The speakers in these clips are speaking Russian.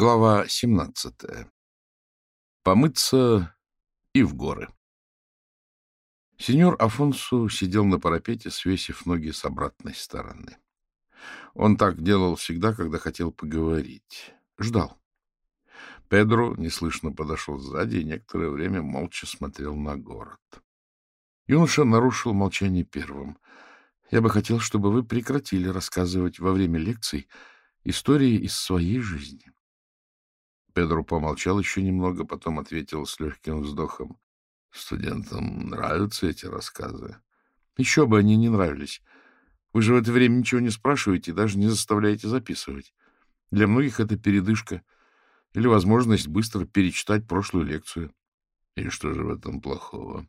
Глава 17. Помыться и в горы. Сеньор Афонсу сидел на парапете, свесив ноги с обратной стороны. Он так делал всегда, когда хотел поговорить. Ждал. Педро неслышно подошел сзади и некоторое время молча смотрел на город. Юноша нарушил молчание первым. — Я бы хотел, чтобы вы прекратили рассказывать во время лекций истории из своей жизни. Педро помолчал еще немного, потом ответил с легким вздохом. Студентам нравятся эти рассказы. Еще бы они не нравились. Вы же в это время ничего не спрашиваете даже не заставляете записывать. Для многих это передышка или возможность быстро перечитать прошлую лекцию. И что же в этом плохого?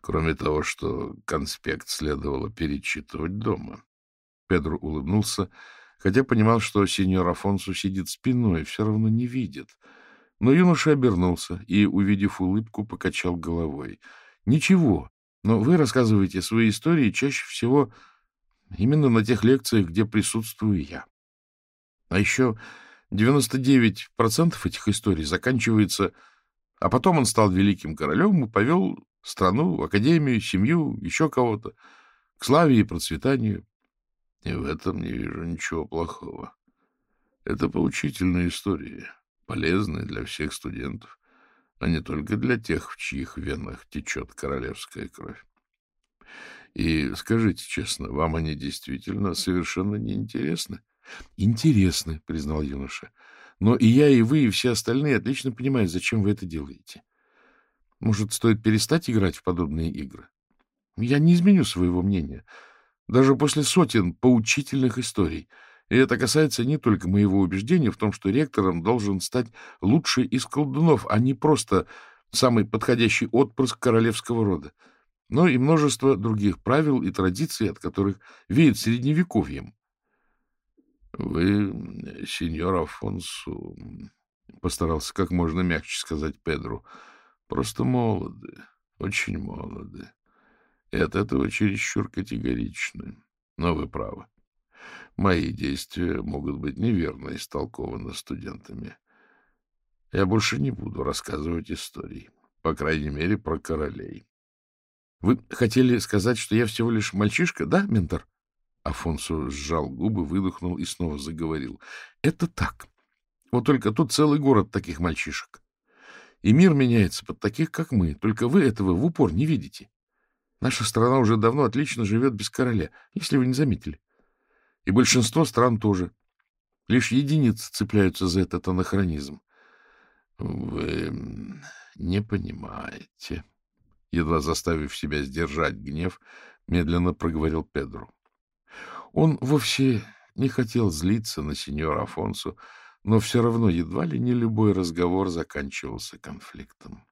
Кроме того, что конспект следовало перечитывать дома. Педро улыбнулся хотя понимал, что сеньор Афонсу сидит спиной, все равно не видит. Но юноша обернулся и, увидев улыбку, покачал головой. — Ничего, но вы рассказываете свои истории чаще всего именно на тех лекциях, где присутствую я. А еще 99% этих историй заканчивается... А потом он стал великим королем и повел страну, академию, семью, еще кого-то к славе и процветанию. И в этом не вижу ничего плохого. Это поучительная история, полезная для всех студентов, а не только для тех, в чьих венах течет королевская кровь. И скажите честно, вам они действительно совершенно неинтересны? — Интересны, — признал юноша. — Но и я, и вы, и все остальные отлично понимают, зачем вы это делаете. Может, стоит перестать играть в подобные игры? Я не изменю своего мнения. — даже после сотен поучительных историй. И это касается не только моего убеждения в том, что ректором должен стать лучший из колдунов, а не просто самый подходящий отпрыск королевского рода, но и множество других правил и традиций, от которых веет средневековьем. — Вы, сеньор Афонсу, — постарался как можно мягче сказать Педру, — просто молоды, очень молоды и от этого чересчур категоричны. Но вы правы. Мои действия могут быть неверно истолкованы студентами. Я больше не буду рассказывать истории, по крайней мере, про королей. Вы хотели сказать, что я всего лишь мальчишка, да, ментор? Афонсу сжал губы, выдохнул и снова заговорил. Это так. Вот только тут целый город таких мальчишек. И мир меняется под таких, как мы, только вы этого в упор не видите. Наша страна уже давно отлично живет без короля, если вы не заметили. И большинство стран тоже. Лишь единицы цепляются за этот анахронизм. — Вы не понимаете. Едва заставив себя сдержать гнев, медленно проговорил Педро. Он вовсе не хотел злиться на сеньора Афонсу, но все равно едва ли не любой разговор заканчивался конфликтом.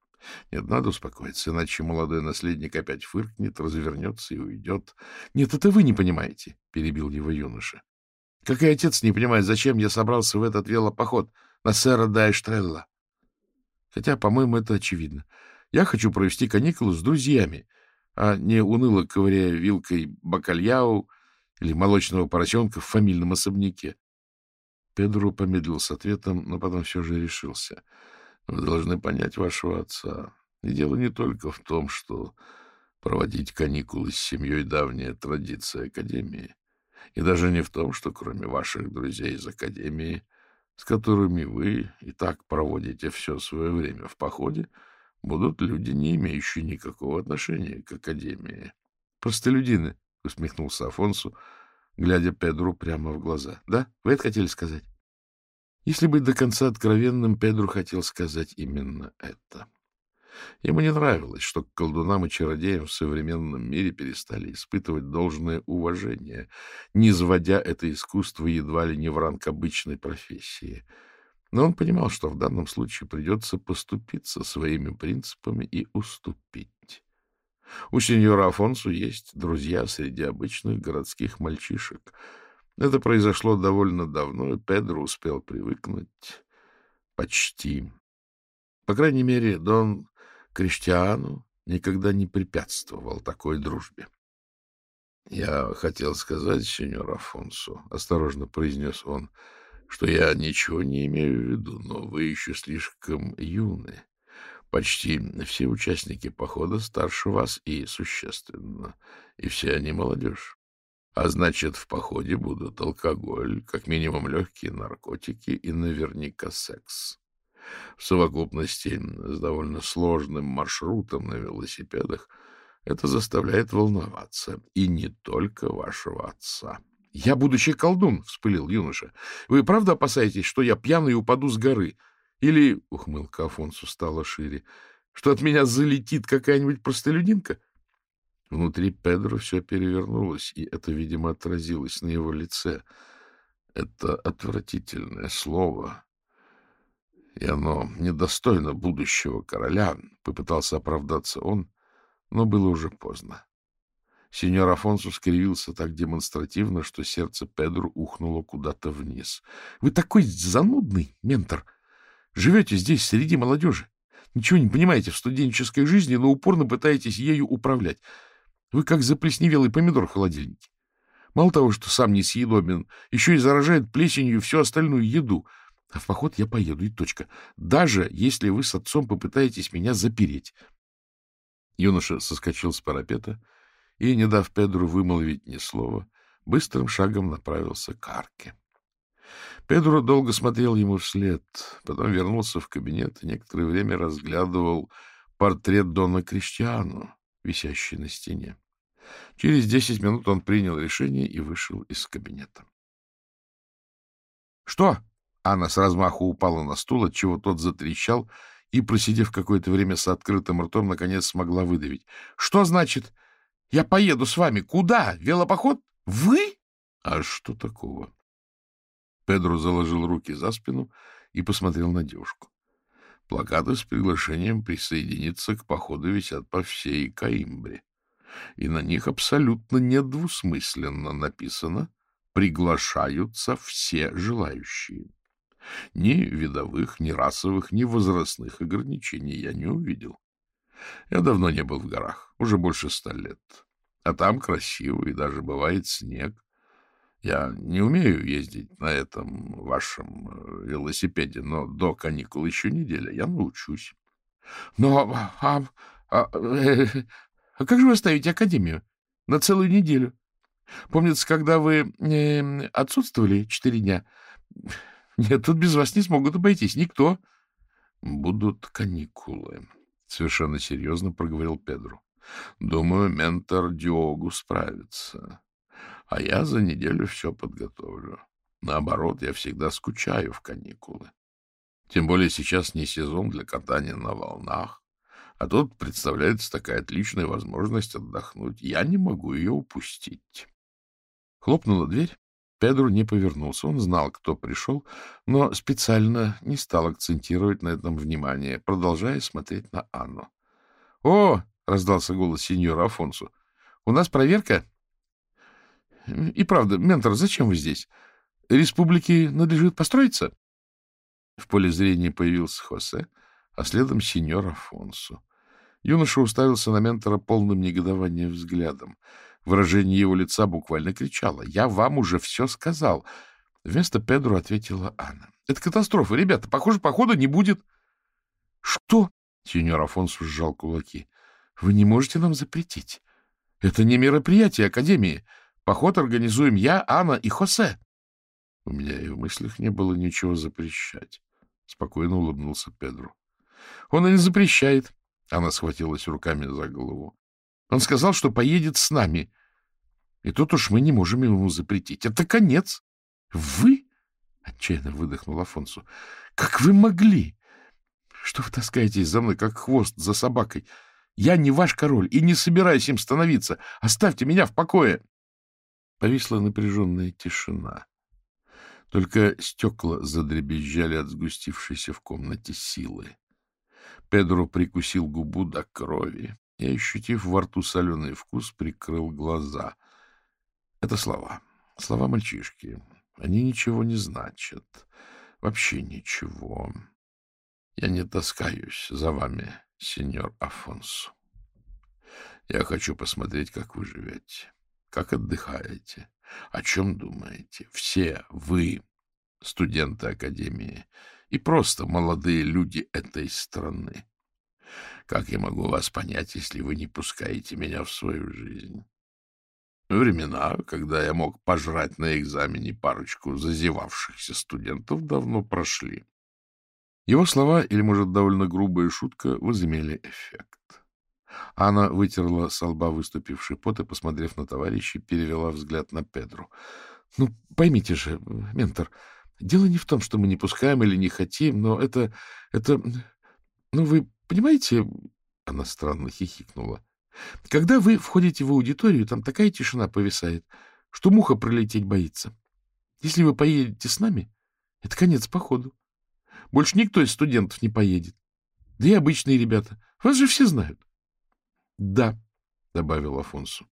Нет, надо успокоиться, иначе молодой наследник опять фыркнет, развернется и уйдет. — Нет, это вы не понимаете, — перебил его юноша. — Как и отец не понимает, зачем я собрался в этот велопоход на сэра Дайштрелла. Хотя, по-моему, это очевидно. Я хочу провести каникулы с друзьями, а не уныло ковыряя вилкой бакальяу или молочного поросенка в фамильном особняке. Педро помедлил с ответом, но потом все же решился — вы должны понять вашего отца. И дело не только в том, что проводить каникулы с семьей — давняя традиция Академии, и даже не в том, что кроме ваших друзей из Академии, с которыми вы и так проводите все свое время в походе, будут люди, не имеющие никакого отношения к Академии. — Простолюдины, — усмехнулся Афонсу, глядя Педру прямо в глаза. — Да, вы это хотели сказать? Если быть до конца откровенным, Педро хотел сказать именно это. Ему не нравилось, что к колдунам и чародеям в современном мире перестали испытывать должное уважение, не сводя это искусство едва ли не в ранг обычной профессии. Но он понимал, что в данном случае придется поступиться своими принципами и уступить. У сеньора Афонсу есть друзья среди обычных городских мальчишек — это произошло довольно давно, и Педро успел привыкнуть почти. По крайней мере, Дон Криштиану никогда не препятствовал такой дружбе. — Я хотел сказать, сеньор Афонсу, — осторожно произнес он, что я ничего не имею в виду, но вы еще слишком юны. Почти все участники похода старше вас и существенно, и все они молодежь. А значит, в походе будут алкоголь, как минимум легкие наркотики и наверняка секс. В совокупности с довольно сложным маршрутом на велосипедах это заставляет волноваться. И не только вашего отца. — Я будущий колдун, — вспылил юноша. — Вы правда опасаетесь, что я пьяный упаду с горы? Или, — ухмылка Афонсу стала шире, — что от меня залетит какая-нибудь простолюдинка? Внутри Педро все перевернулось, и это, видимо, отразилось на его лице. Это отвратительное слово, и оно недостойно будущего короля, — попытался оправдаться он, но было уже поздно. Сеньор Афонсу скривился так демонстративно, что сердце Педро ухнуло куда-то вниз. — Вы такой занудный, ментор! Живете здесь, среди молодежи. Ничего не понимаете в студенческой жизни, но упорно пытаетесь ею управлять. Вы как заплесневелый помидор в холодильнике. Мало того, что сам несъедобен, еще и заражает плесенью всю остальную еду. А в поход я поеду, и точка. Даже если вы с отцом попытаетесь меня запереть. Юноша соскочил с парапета и, не дав Педру вымолвить ни слова, быстрым шагом направился к арке. Педро долго смотрел ему вслед, потом вернулся в кабинет и некоторое время разглядывал портрет Дона Криштиану, висящий на стене. Через десять минут он принял решение и вышел из кабинета. — Что? Анна с размаху упала на стул, отчего тот затрещал, и, просидев какое-то время с открытым ртом, наконец смогла выдавить. — Что значит? Я поеду с вами. Куда? Велопоход? Вы? — А что такого? Педро заложил руки за спину и посмотрел на девушку. Плакаты с приглашением присоединиться к походу висят по всей Каимбре, и на них абсолютно недвусмысленно написано «Приглашаются все желающие». Ни видовых, ни расовых, ни возрастных ограничений я не увидел. Я давно не был в горах, уже больше ста лет. А там красиво, и даже бывает снег. Я не умею ездить на этом вашем э, велосипеде, но до каникул еще неделя, я научусь. Но а, а, э, а как же вы оставите академию? На целую неделю. Помнится, когда вы э, отсутствовали четыре дня, нет, тут без вас не смогут обойтись никто. Будут каникулы, — совершенно серьезно проговорил Педро. Думаю, ментор Диогу справится. А я за неделю все подготовлю. Наоборот, я всегда скучаю в каникулы. Тем более сейчас не сезон для катания на волнах. А тут представляется такая отличная возможность отдохнуть. Я не могу ее упустить. Хлопнула дверь, Педро не повернулся. Он знал, кто пришел, но специально не стал акцентировать на этом внимание, продолжая смотреть на Анну. — О! — раздался голос сеньора Афонсу. — У нас проверка? — И правда, ментор, зачем вы здесь? Республике надлежит построиться? В поле зрения появился Хосе, а следом сеньор Афонсу. Юноша уставился на ментора полным негодованием взглядом. Выражение его лица буквально кричало. «Я вам уже все сказал!» Вместо Педро ответила Анна. «Это катастрофа, ребята. Похоже, похода не будет». «Что?» — сеньор Афонсу сжал кулаки. «Вы не можете нам запретить. Это не мероприятие Академии. Поход организуем я, Анна и Хосе». У меня и в мыслях не было ничего запрещать. Спокойно улыбнулся Педро. «Он и не запрещает». Она схватилась руками за голову. Он сказал, что поедет с нами. И тут уж мы не можем ему запретить. Это конец. Вы? Отчаянно выдохнул Афонсу. Как вы могли? Что вы таскаетесь за мной, как хвост за собакой? Я не ваш король и не собираюсь им становиться. Оставьте меня в покое. Повисла напряженная тишина. Только стекла задребезжали от сгустившейся в комнате силы. Педро прикусил губу до крови и, ощутив во рту соленый вкус, прикрыл глаза — это слова. Слова мальчишки. Они ничего не значат. Вообще ничего. Я не таскаюсь за вами, сеньор Афонсо. Я хочу посмотреть, как вы живете, как отдыхаете, о чем думаете. Все вы. студенты Академии и просто молодые люди этой страны. Как я могу вас понять, если вы не пускаете меня в свою жизнь? Времена, когда я мог пожрать на экзамене парочку зазевавшихся студентов, давно прошли. Его слова, или, может, довольно грубая шутка, возымели эффект. Анна вытерла с лба выступивший пот и, посмотрев на товарища, перевела взгляд на Педру. — Ну, поймите же, ментор, дело не в том, что мы не пускаем или не хотим, но это... это... Ну, вы понимаете... Она странно хихикнула. Когда вы входите в аудиторию, там такая тишина повисает, что муха пролететь боится. Если вы поедете с нами, это конец походу. Больше никто из студентов не поедет. Да и обычные ребята. Вас же все знают. — Да, — добавил Афонсу.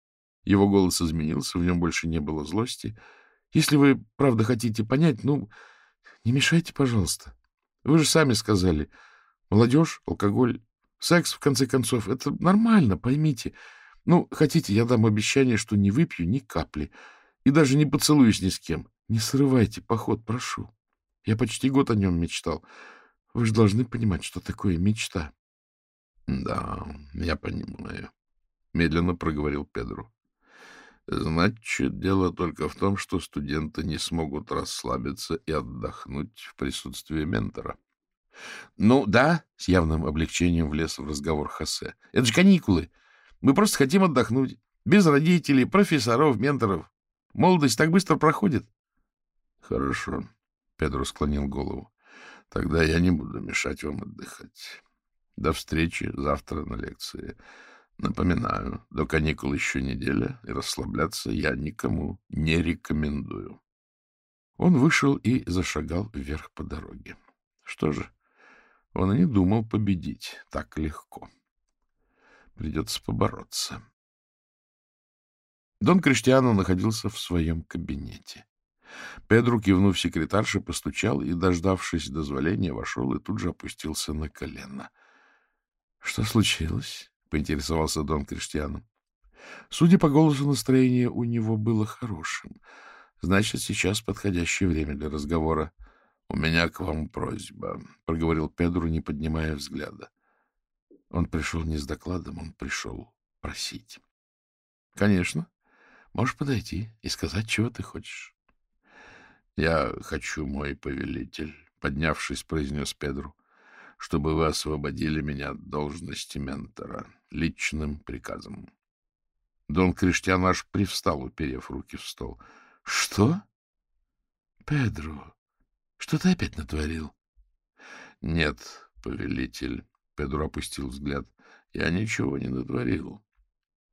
Его голос изменился, в нем больше не было злости. — Если вы правда хотите понять, ну, не мешайте, пожалуйста. Вы же сами сказали, молодежь, алкоголь, секс, в конце концов, это нормально, поймите. Ну, хотите, я дам обещание, что не выпью ни капли и даже не поцелуюсь ни с кем. Не срывайте поход, прошу. Я почти год о нем мечтал. Вы же должны понимать, что такое мечта. — Да, я понимаю, — медленно проговорил Педро. — Значит, дело только в том, что студенты не смогут расслабиться и отдохнуть в присутствии ментора. — Ну, да, — с явным облегчением влез в разговор Хосе. — Это же каникулы. Мы просто хотим отдохнуть. Без родителей, профессоров, менторов. Молодость так быстро проходит. — Хорошо, — Педро склонил голову. — Тогда я не буду мешать вам отдыхать. До встречи завтра на лекции. Напоминаю, до каникул еще неделя, и расслабляться я никому не рекомендую. Он вышел и зашагал вверх по дороге. Что же, он и не думал победить так легко. Придется побороться. Дон Криштиану находился в своем кабинете. Педро, кивнув секретарше, постучал и, дождавшись дозволения, вошел и тут же опустился на колено. — Что случилось? — поинтересовался Дон Криштиану. Судя по голосу, настроение у него было хорошим. Значит, сейчас подходящее время для разговора. — У меня к вам просьба, — проговорил Педру, не поднимая взгляда. Он пришел не с докладом, он пришел просить. — Конечно. Можешь подойти и сказать, чего ты хочешь. — Я хочу, мой повелитель, — поднявшись, произнес Педру, чтобы вы освободили меня от должности ментора личным приказом. Дон Криштиан аж привстал, уперев руки в стол. — Что? — Педро, что ты опять натворил? — Нет, повелитель, — Педро опустил взгляд, — я ничего не натворил.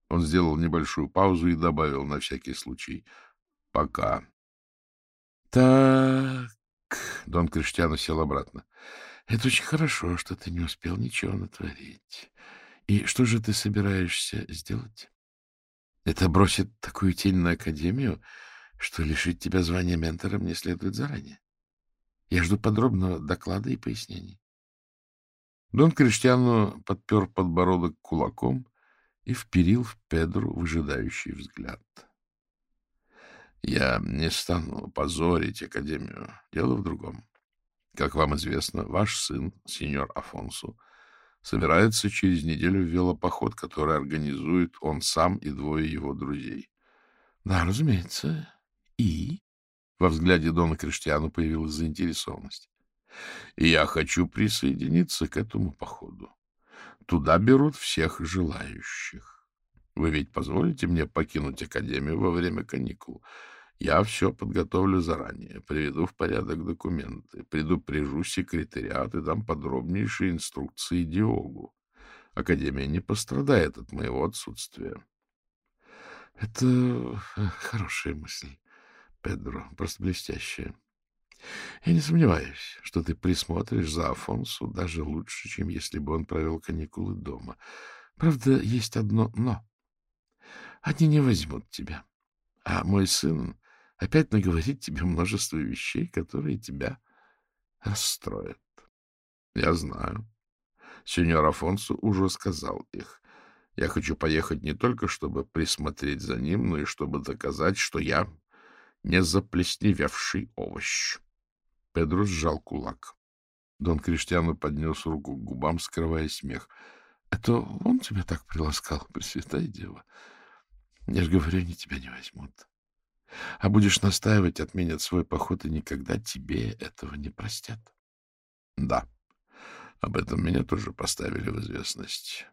Он сделал небольшую паузу и добавил на всякий случай. — Пока. — Так... Дон Криштиану сел обратно. Это очень хорошо, что ты не успел ничего натворить. И что же ты собираешься сделать? Это бросит такую тень на Академию, что лишить тебя звания ментора мне следует заранее. Я жду подробного доклада и пояснений. Дон Криштиану подпер подбородок кулаком и вперил в Педру выжидающий взгляд. — Я не стану позорить Академию. Дело в другом. Как вам известно, ваш сын, сеньор Афонсу, собирается через неделю в велопоход, который организует он сам и двое его друзей. — Да, разумеется. И? Во взгляде Дона Криштиану появилась заинтересованность. — И я хочу присоединиться к этому походу. Туда берут всех желающих. Вы ведь позволите мне покинуть Академию во время каникул? — я все подготовлю заранее, приведу в порядок документы, предупрежу секретариат и дам подробнейшие инструкции Диогу. Академия не пострадает от моего отсутствия. — Это э, хорошая мысль, Педро, просто блестящая. Я не сомневаюсь, что ты присмотришь за Афонсу даже лучше, чем если бы он провел каникулы дома. Правда, есть одно «но». Они не возьмут тебя. А мой сын опять наговорить тебе множество вещей, которые тебя расстроят. Я знаю. Сеньор Афонсу уже сказал их. Я хочу поехать не только, чтобы присмотреть за ним, но и чтобы доказать, что я не заплесневевший овощ. Педро сжал кулак. Дон Криштиану поднес руку к губам, скрывая смех. — Это он тебя так приласкал, Пресвятая Дева? Я же говорю, они тебя не возьмут. А будешь настаивать, отменят свой поход, и никогда тебе этого не простят. — Да, об этом меня тоже поставили в известность.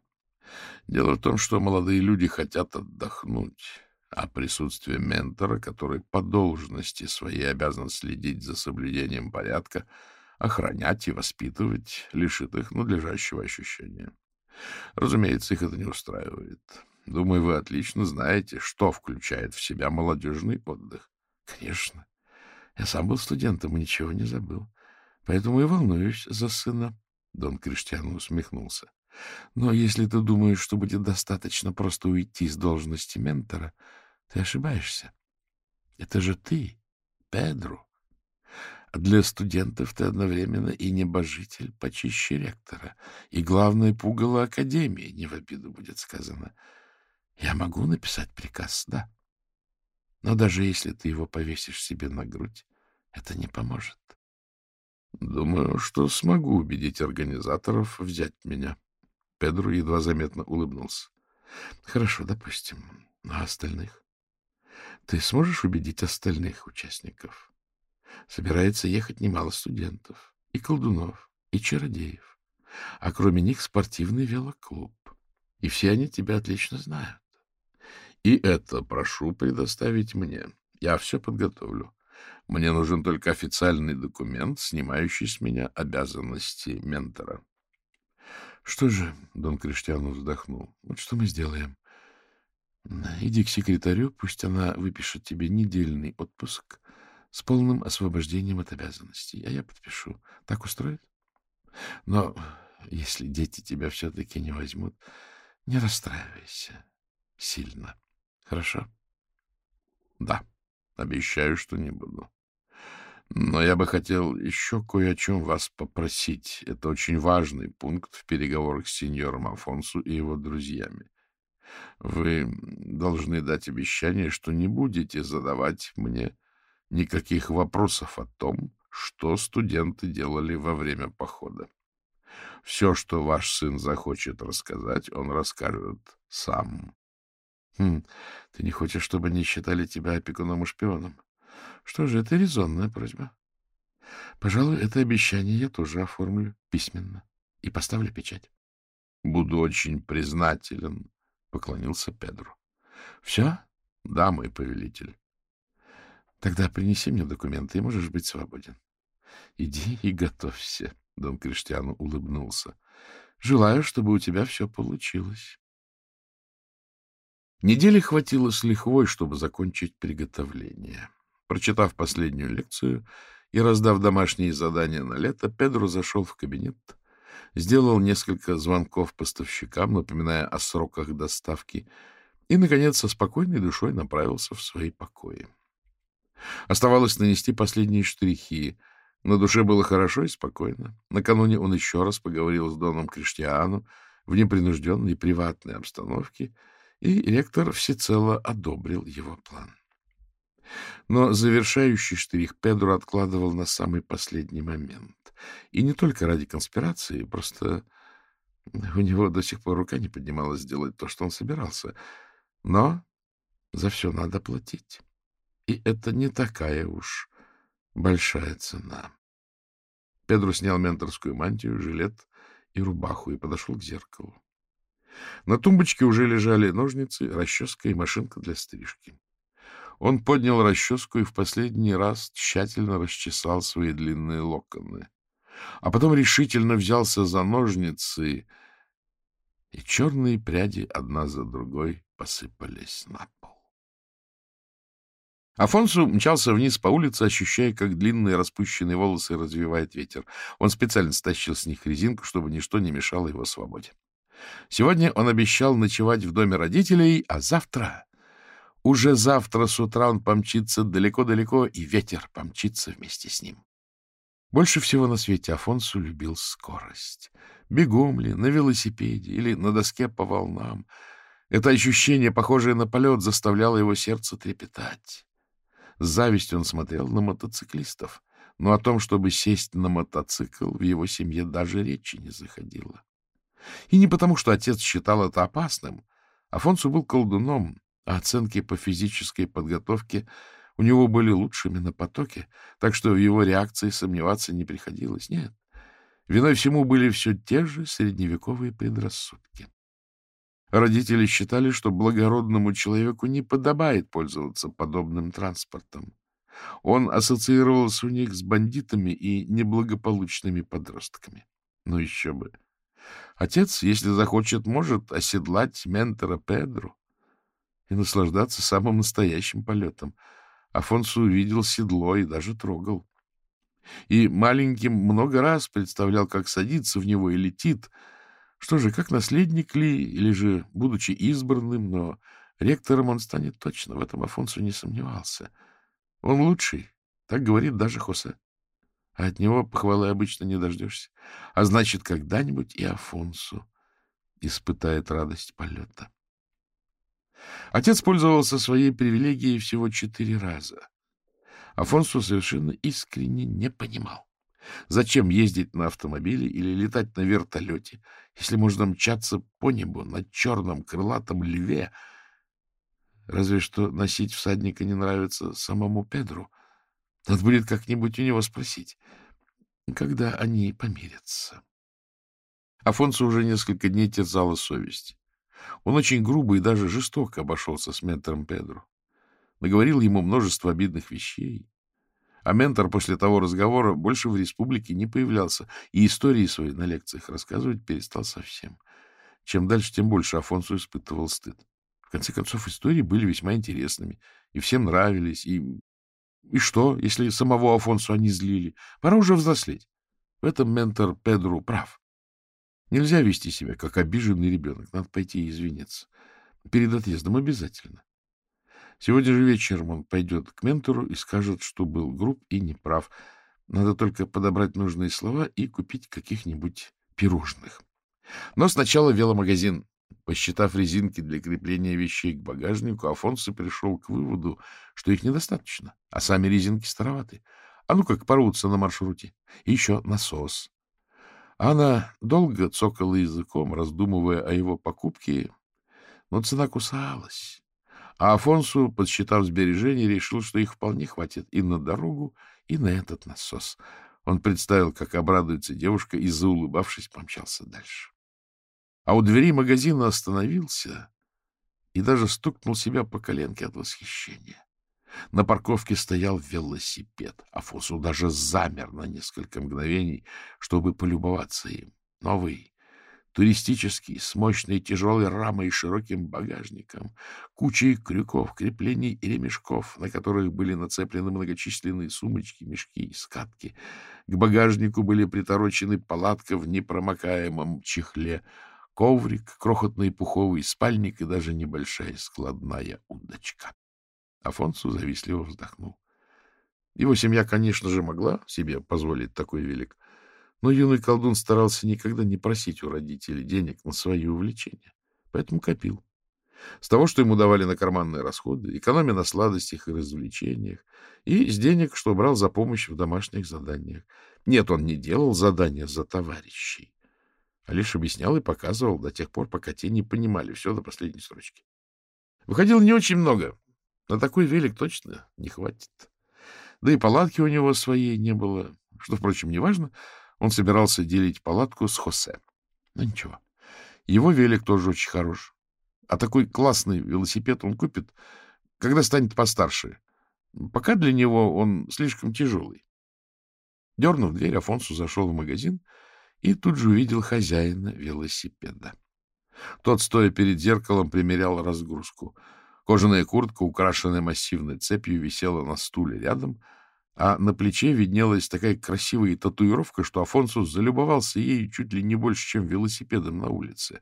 Дело в том, что молодые люди хотят отдохнуть, а присутствие ментора, который по должности своей обязан следить за соблюдением порядка, охранять и воспитывать, лишит их надлежащего ощущения. Разумеется, их это не устраивает. Думаю, вы отлично знаете, что включает в себя молодежный отдых. Конечно. Я сам был студентом и ничего не забыл. Поэтому и волнуюсь за сына. Дон Криштиану усмехнулся. Но если ты думаешь, что будет достаточно просто уйти с должности ментора, ты ошибаешься. Это же ты, Педро. А для студентов ты одновременно и небожитель почище ректора, и главное пугало Академии, не в обиду будет сказано. Я могу написать приказ, да. Но даже если ты его повесишь себе на грудь, это не поможет. Думаю, что смогу убедить организаторов взять меня. Педро едва заметно улыбнулся. Хорошо, допустим. А остальных? Ты сможешь убедить остальных участников? Собирается ехать немало студентов, и колдунов, и чародеев. А кроме них спортивный велоклуб. И все они тебя отлично знают. И это прошу предоставить мне. Я все подготовлю. Мне нужен только официальный документ, снимающий с меня обязанности ментора. Что же, Дон Криштиану вздохнул, вот что мы сделаем. Иди к секретарю, пусть она выпишет тебе недельный отпуск с полным освобождением от обязанностей, а я подпишу. Так устроит? Но если дети тебя все-таки не возьмут, не расстраивайся сильно. Хорошо? Да, обещаю, что не буду. Но я бы хотел еще кое о чем вас попросить. Это очень важный пункт в переговорах с сеньором Афонсу и его друзьями. Вы должны дать обещание, что не будете задавать мне никаких вопросов о том, что студенты делали во время похода. Все, что ваш сын захочет рассказать, он расскажет сам. Хм, ты не хочешь, чтобы они считали тебя опекуном и шпионом? Что же, это резонная просьба. Пожалуй, это обещание я тоже оформлю письменно и поставлю печать. Буду очень признателен, поклонился Педро. Все? Да, мой повелитель. Тогда принеси мне документы, и можешь быть свободен. Иди и готовься, Дон Криштиану улыбнулся. Желаю, чтобы у тебя все получилось. Недели хватило с лихвой, чтобы закончить приготовление. Прочитав последнюю лекцию и раздав домашние задания на лето, Педро зашел в кабинет, сделал несколько звонков поставщикам, напоминая о сроках доставки, и, наконец, со спокойной душой направился в свои покои. Оставалось нанести последние штрихи. На душе было хорошо и спокойно. Накануне он еще раз поговорил с Доном Криштиану в непринужденной приватной обстановке — и ректор всецело одобрил его план. Но завершающий штрих Педро откладывал на самый последний момент. И не только ради конспирации, просто у него до сих пор рука не поднималась сделать то, что он собирался. Но за все надо платить. И это не такая уж большая цена. Педро снял менторскую мантию, жилет и рубаху и подошел к зеркалу. На тумбочке уже лежали ножницы, расческа и машинка для стрижки. Он поднял расческу и в последний раз тщательно расчесал свои длинные локоны. А потом решительно взялся за ножницы, и черные пряди одна за другой посыпались на пол. Афонсу мчался вниз по улице, ощущая, как длинные распущенные волосы развивает ветер. Он специально стащил с них резинку, чтобы ничто не мешало его свободе. Сегодня он обещал ночевать в доме родителей, а завтра... Уже завтра с утра он помчится далеко-далеко, и ветер помчится вместе с ним. Больше всего на свете Афонсу любил скорость. Бегом ли, на велосипеде или на доске по волнам. Это ощущение, похожее на полет, заставляло его сердце трепетать. С завистью он смотрел на мотоциклистов. но о том, чтобы сесть на мотоцикл, в его семье даже речи не заходило. И не потому, что отец считал это опасным. Афонсу был колдуном, а оценки по физической подготовке у него были лучшими на потоке, так что в его реакции сомневаться не приходилось. Нет, виной всему были все те же средневековые предрассудки. Родители считали, что благородному человеку не подобает пользоваться подобным транспортом. Он ассоциировался у них с бандитами и неблагополучными подростками. Но еще бы. Отец, если захочет, может оседлать ментора Педро и наслаждаться самым настоящим полетом. Афонсу увидел седло и даже трогал. И маленьким много раз представлял, как садится в него и летит. Что же, как наследник ли, или же, будучи избранным, но ректором он станет точно, в этом Афонсу не сомневался. Он лучший, так говорит даже Хосе. А от него похвалы обычно не дождешься. А значит, когда-нибудь и Афонсу испытает радость полета. Отец пользовался своей привилегией всего четыре раза. Афонсу совершенно искренне не понимал. Зачем ездить на автомобиле или летать на вертолете, если можно мчаться по небу на черном крылатом льве? Разве что носить всадника не нравится самому Педру — надо будет как-нибудь у него спросить, когда они помирятся. Афонсу уже несколько дней терзала совесть. Он очень грубо и даже жестоко обошелся с ментором Педро. Наговорил ему множество обидных вещей. А ментор после того разговора больше в республике не появлялся и истории свои на лекциях рассказывать перестал совсем. Чем дальше, тем больше Афонсу испытывал стыд. В конце концов, истории были весьма интересными, и всем нравились, и и что, если самого Афонсу они злили? Пора уже взрослеть. В этом ментор Педру прав. Нельзя вести себя, как обиженный ребенок. Надо пойти и извиниться. Перед отъездом обязательно. Сегодня же вечером он пойдет к ментору и скажет, что был груб и неправ. Надо только подобрать нужные слова и купить каких-нибудь пирожных. Но сначала веломагазин. Посчитав резинки для крепления вещей к багажнику, Афонсо пришел к выводу, что их недостаточно, а сами резинки староваты. А ну как порвутся на маршруте. И еще насос. Она долго цокала языком, раздумывая о его покупке, но цена кусалась. А Афонсу, подсчитав сбережения, решил, что их вполне хватит и на дорогу, и на этот насос. Он представил, как обрадуется девушка, и, заулыбавшись, помчался дальше а у двери магазина остановился и даже стукнул себя по коленке от восхищения. На парковке стоял велосипед, а Фосу даже замер на несколько мгновений, чтобы полюбоваться им. Новый, туристический, с мощной тяжелой рамой и широким багажником, кучей крюков, креплений и ремешков, на которых были нацеплены многочисленные сумочки, мешки и скатки. К багажнику были приторочены палатка в непромокаемом чехле — коврик, крохотный пуховый спальник и даже небольшая складная удочка. Афонсу завистливо вздохнул. Его семья, конечно же, могла себе позволить такой велик, но юный колдун старался никогда не просить у родителей денег на свои увлечения, поэтому копил. С того, что ему давали на карманные расходы, экономя на сладостях и развлечениях, и с денег, что брал за помощь в домашних заданиях. Нет, он не делал задания за товарищей а лишь объяснял и показывал до тех пор, пока те не понимали все до последней строчки. Выходило не очень много. На такой велик точно не хватит. Да и палатки у него своей не было. Что, впрочем, не важно. Он собирался делить палатку с Хосе. Но ничего. Его велик тоже очень хорош. А такой классный велосипед он купит, когда станет постарше. Пока для него он слишком тяжелый. Дернув дверь, Афонсу зашел в магазин — и тут же увидел хозяина велосипеда. Тот, стоя перед зеркалом, примерял разгрузку. Кожаная куртка, украшенная массивной цепью, висела на стуле рядом, а на плече виднелась такая красивая татуировка, что Афонсус залюбовался ею чуть ли не больше, чем велосипедом на улице.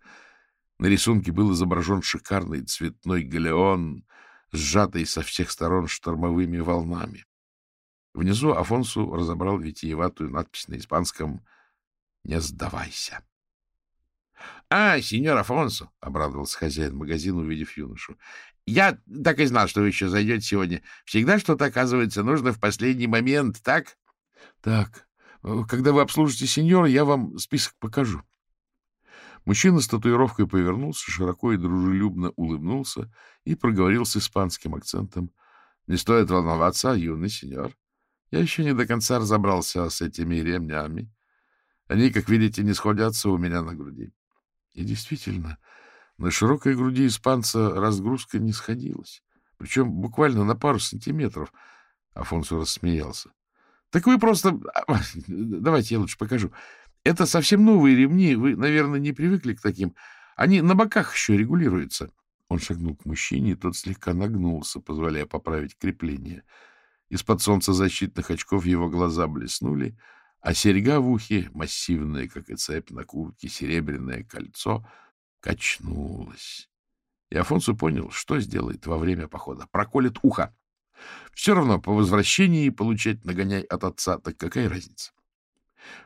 На рисунке был изображен шикарный цветной галеон, сжатый со всех сторон штормовыми волнами. Внизу Афонсу разобрал витиеватую надпись на испанском не сдавайся. — А, сеньор Афонсо, — обрадовался хозяин магазина, увидев юношу. — Я так и знал, что вы еще зайдете сегодня. Всегда что-то, оказывается, нужно в последний момент, так? — Так, когда вы обслужите сеньора, я вам список покажу. Мужчина с татуировкой повернулся, широко и дружелюбно улыбнулся и проговорил с испанским акцентом. — Не стоит волноваться, юный сеньор. Я еще не до конца разобрался с этими ремнями. Они, как видите, не сходятся у меня на груди. И действительно, на широкой груди испанца разгрузка не сходилась, причем буквально на пару сантиметров. Афонсу рассмеялся. — Так вы просто... А, давайте я лучше покажу. Это совсем новые ремни, вы, наверное, не привыкли к таким. Они на боках еще регулируются. Он шагнул к мужчине, и тот слегка нагнулся, позволяя поправить крепление. Из-под солнцезащитных очков его глаза блеснули, а серьга в ухе, массивная, как и цепь на куртке, серебряное кольцо, качнулось. И Афонсу понял, что сделает во время похода. Проколет ухо. Все равно по возвращении получать нагоняй от отца, так какая разница?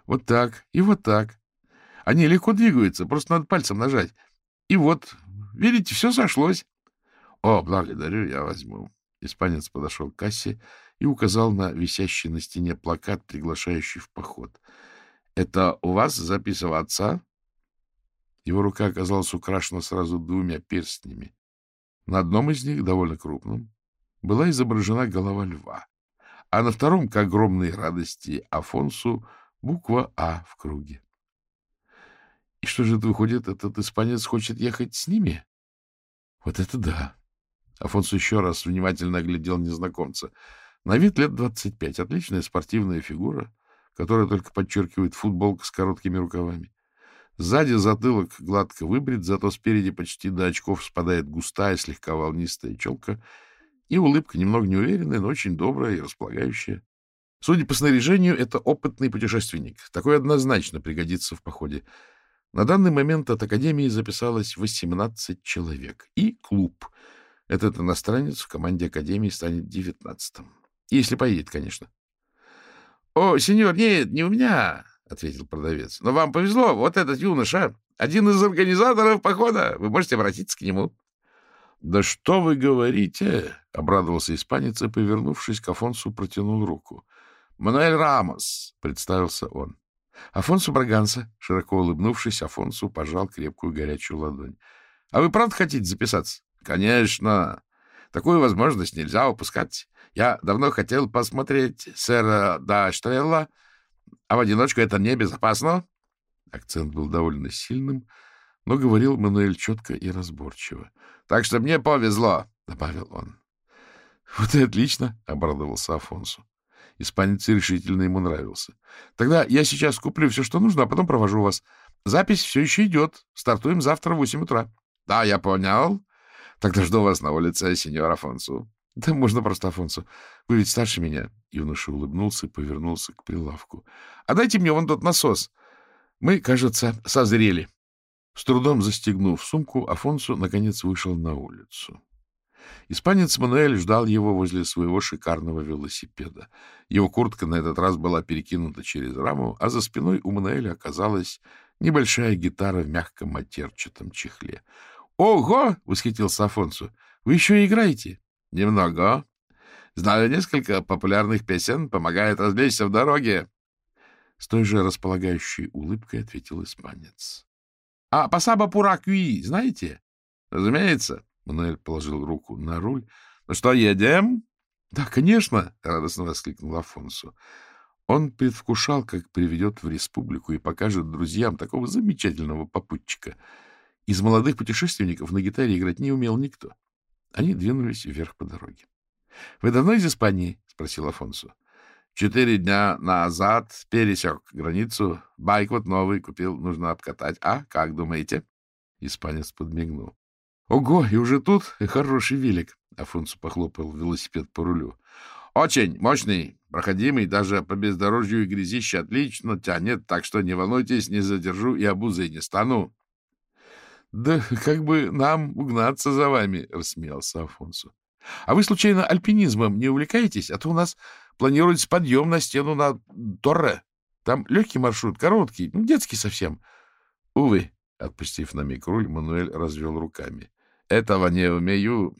Вот так и вот так. Они легко двигаются, просто надо пальцем нажать. И вот, видите, все сошлось. О, благодарю, я возьму. Испанец подошел к кассе и указал на висящий на стене плакат, приглашающий в поход. — Это у вас записываться? Его рука оказалась украшена сразу двумя перстнями. На одном из них, довольно крупном, была изображена голова льва, а на втором, к огромной радости Афонсу, буква «А» в круге. И что же это выходит, этот испанец хочет ехать с ними? Вот это да! Афонсу еще раз внимательно оглядел незнакомца. На вид лет двадцать пять. Отличная спортивная фигура, которая только подчеркивает футболка с короткими рукавами. Сзади затылок гладко выбрит, зато спереди почти до очков спадает густая, слегка волнистая челка, и улыбка немного неуверенная, но очень добрая и располагающая. Судя по снаряжению, это опытный путешественник. Такой однозначно пригодится в походе. На данный момент от Академии записалось 18 человек. И клуб. Этот иностранец в команде Академии станет девятнадцатым. Если поедет, конечно. — О, сеньор, нет, не у меня, — ответил продавец. — Но вам повезло, вот этот юноша, один из организаторов похода. Вы можете обратиться к нему. — Да что вы говорите? — обрадовался испанец и, повернувшись к Афонсу, протянул руку. — Мануэль Рамос, — представился он. Афонсу Браганса, широко улыбнувшись, Афонсу пожал крепкую горячую ладонь. — А вы правда хотите записаться? — Конечно. Такую возможность нельзя упускать. Я давно хотел посмотреть сэра да Штрелла, а в одиночку это небезопасно. Акцент был довольно сильным, но говорил Мануэль четко и разборчиво. — Так что мне повезло, — добавил он. — Вот и отлично, — обрадовался Афонсу. Испанец решительно ему нравился. — Тогда я сейчас куплю все, что нужно, а потом провожу вас. Запись все еще идет. Стартуем завтра в восемь утра. — Да, я понял. Тогда жду вас на улице, сеньор Афонсу. — Да можно просто Афонсу. Вы ведь старше меня. Юноша улыбнулся и повернулся к прилавку. — А дайте мне вон тот насос. Мы, кажется, созрели. С трудом застегнув сумку, Афонсу наконец вышел на улицу. Испанец Мануэль ждал его возле своего шикарного велосипеда. Его куртка на этот раз была перекинута через раму, а за спиной у Мануэля оказалась небольшая гитара в мягком матерчатом чехле. «Ого!» — восхитился Афонсу. «Вы еще и играете?» «Немного. Знаю несколько популярных песен, помогает развлечься в дороге». С той же располагающей улыбкой ответил испанец. — А пасаба пуракви знаете? — Разумеется. Мануэль положил руку на руль. — Ну что, едем? — Да, конечно, — радостно воскликнул Афонсу. Он предвкушал, как приведет в республику и покажет друзьям такого замечательного попутчика — из молодых путешественников на гитаре играть не умел никто. Они двинулись вверх по дороге. — Вы давно из Испании? — спросил Афонсу. — Четыре дня назад пересек границу. Байк вот новый купил, нужно обкатать. А, как думаете? Испанец подмигнул. — Ого, и уже тут? Хороший велик. Афонсу похлопал велосипед по рулю. — Очень мощный, проходимый, даже по бездорожью и грязище отлично тянет, так что не волнуйтесь, не задержу и обузой не стану. — Да как бы нам угнаться за вами, — рассмеялся Афонсу. — А вы, случайно, альпинизмом не увлекаетесь? А то у нас планируется подъем на стену на Торре. Там легкий маршрут, короткий, ну, детский совсем. Увы, — отпустив на миг руль, Мануэль развел руками. — Этого не умею.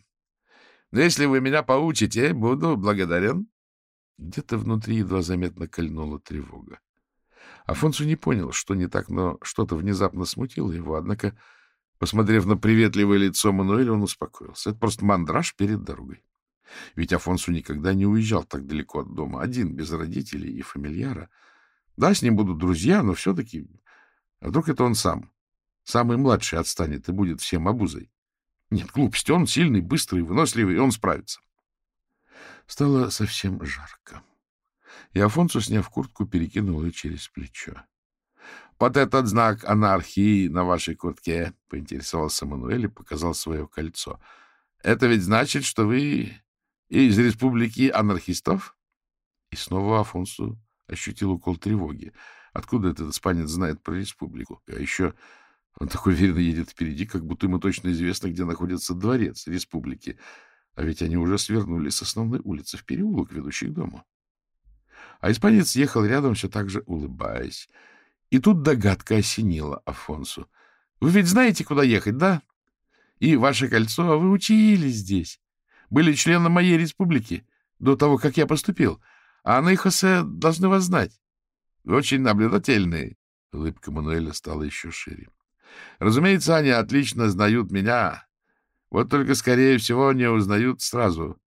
Но если вы меня поучите, буду благодарен. Где-то внутри едва заметно кольнула тревога. Афонсу не понял, что не так, но что-то внезапно смутило его, однако, посмотрев на приветливое лицо Мануэля, он успокоился. Это просто мандраж перед дорогой. Ведь Афонсу никогда не уезжал так далеко от дома, один, без родителей и фамильяра. Да, с ним будут друзья, но все-таки... А вдруг это он сам? Самый младший отстанет и будет всем обузой. Нет, глупости, он сильный, быстрый, выносливый, и он справится. Стало совсем жарко. И Афонсу, сняв куртку, перекинул ее через плечо. — Вот этот знак анархии на вашей куртке, — поинтересовался Мануэль и показал свое кольцо. — Это ведь значит, что вы из республики анархистов? И снова Афонсу ощутил укол тревоги. Откуда этот испанец знает про республику? А еще он так уверенно едет впереди, как будто ему точно известно, где находится дворец республики. А ведь они уже свернули с основной улицы в переулок, ведущий к дому. А испанец ехал рядом, все так же улыбаясь. И тут догадка осенила Афонсу. — Вы ведь знаете, куда ехать, да? И ваше кольцо, а вы учились здесь. Были членом моей республики до того, как я поступил. А Анна и Хосе должны вас знать. Вы очень наблюдательные. Улыбка Мануэля стала еще шире. Разумеется, они отлично знают меня, вот только, скорее всего, не узнают сразу.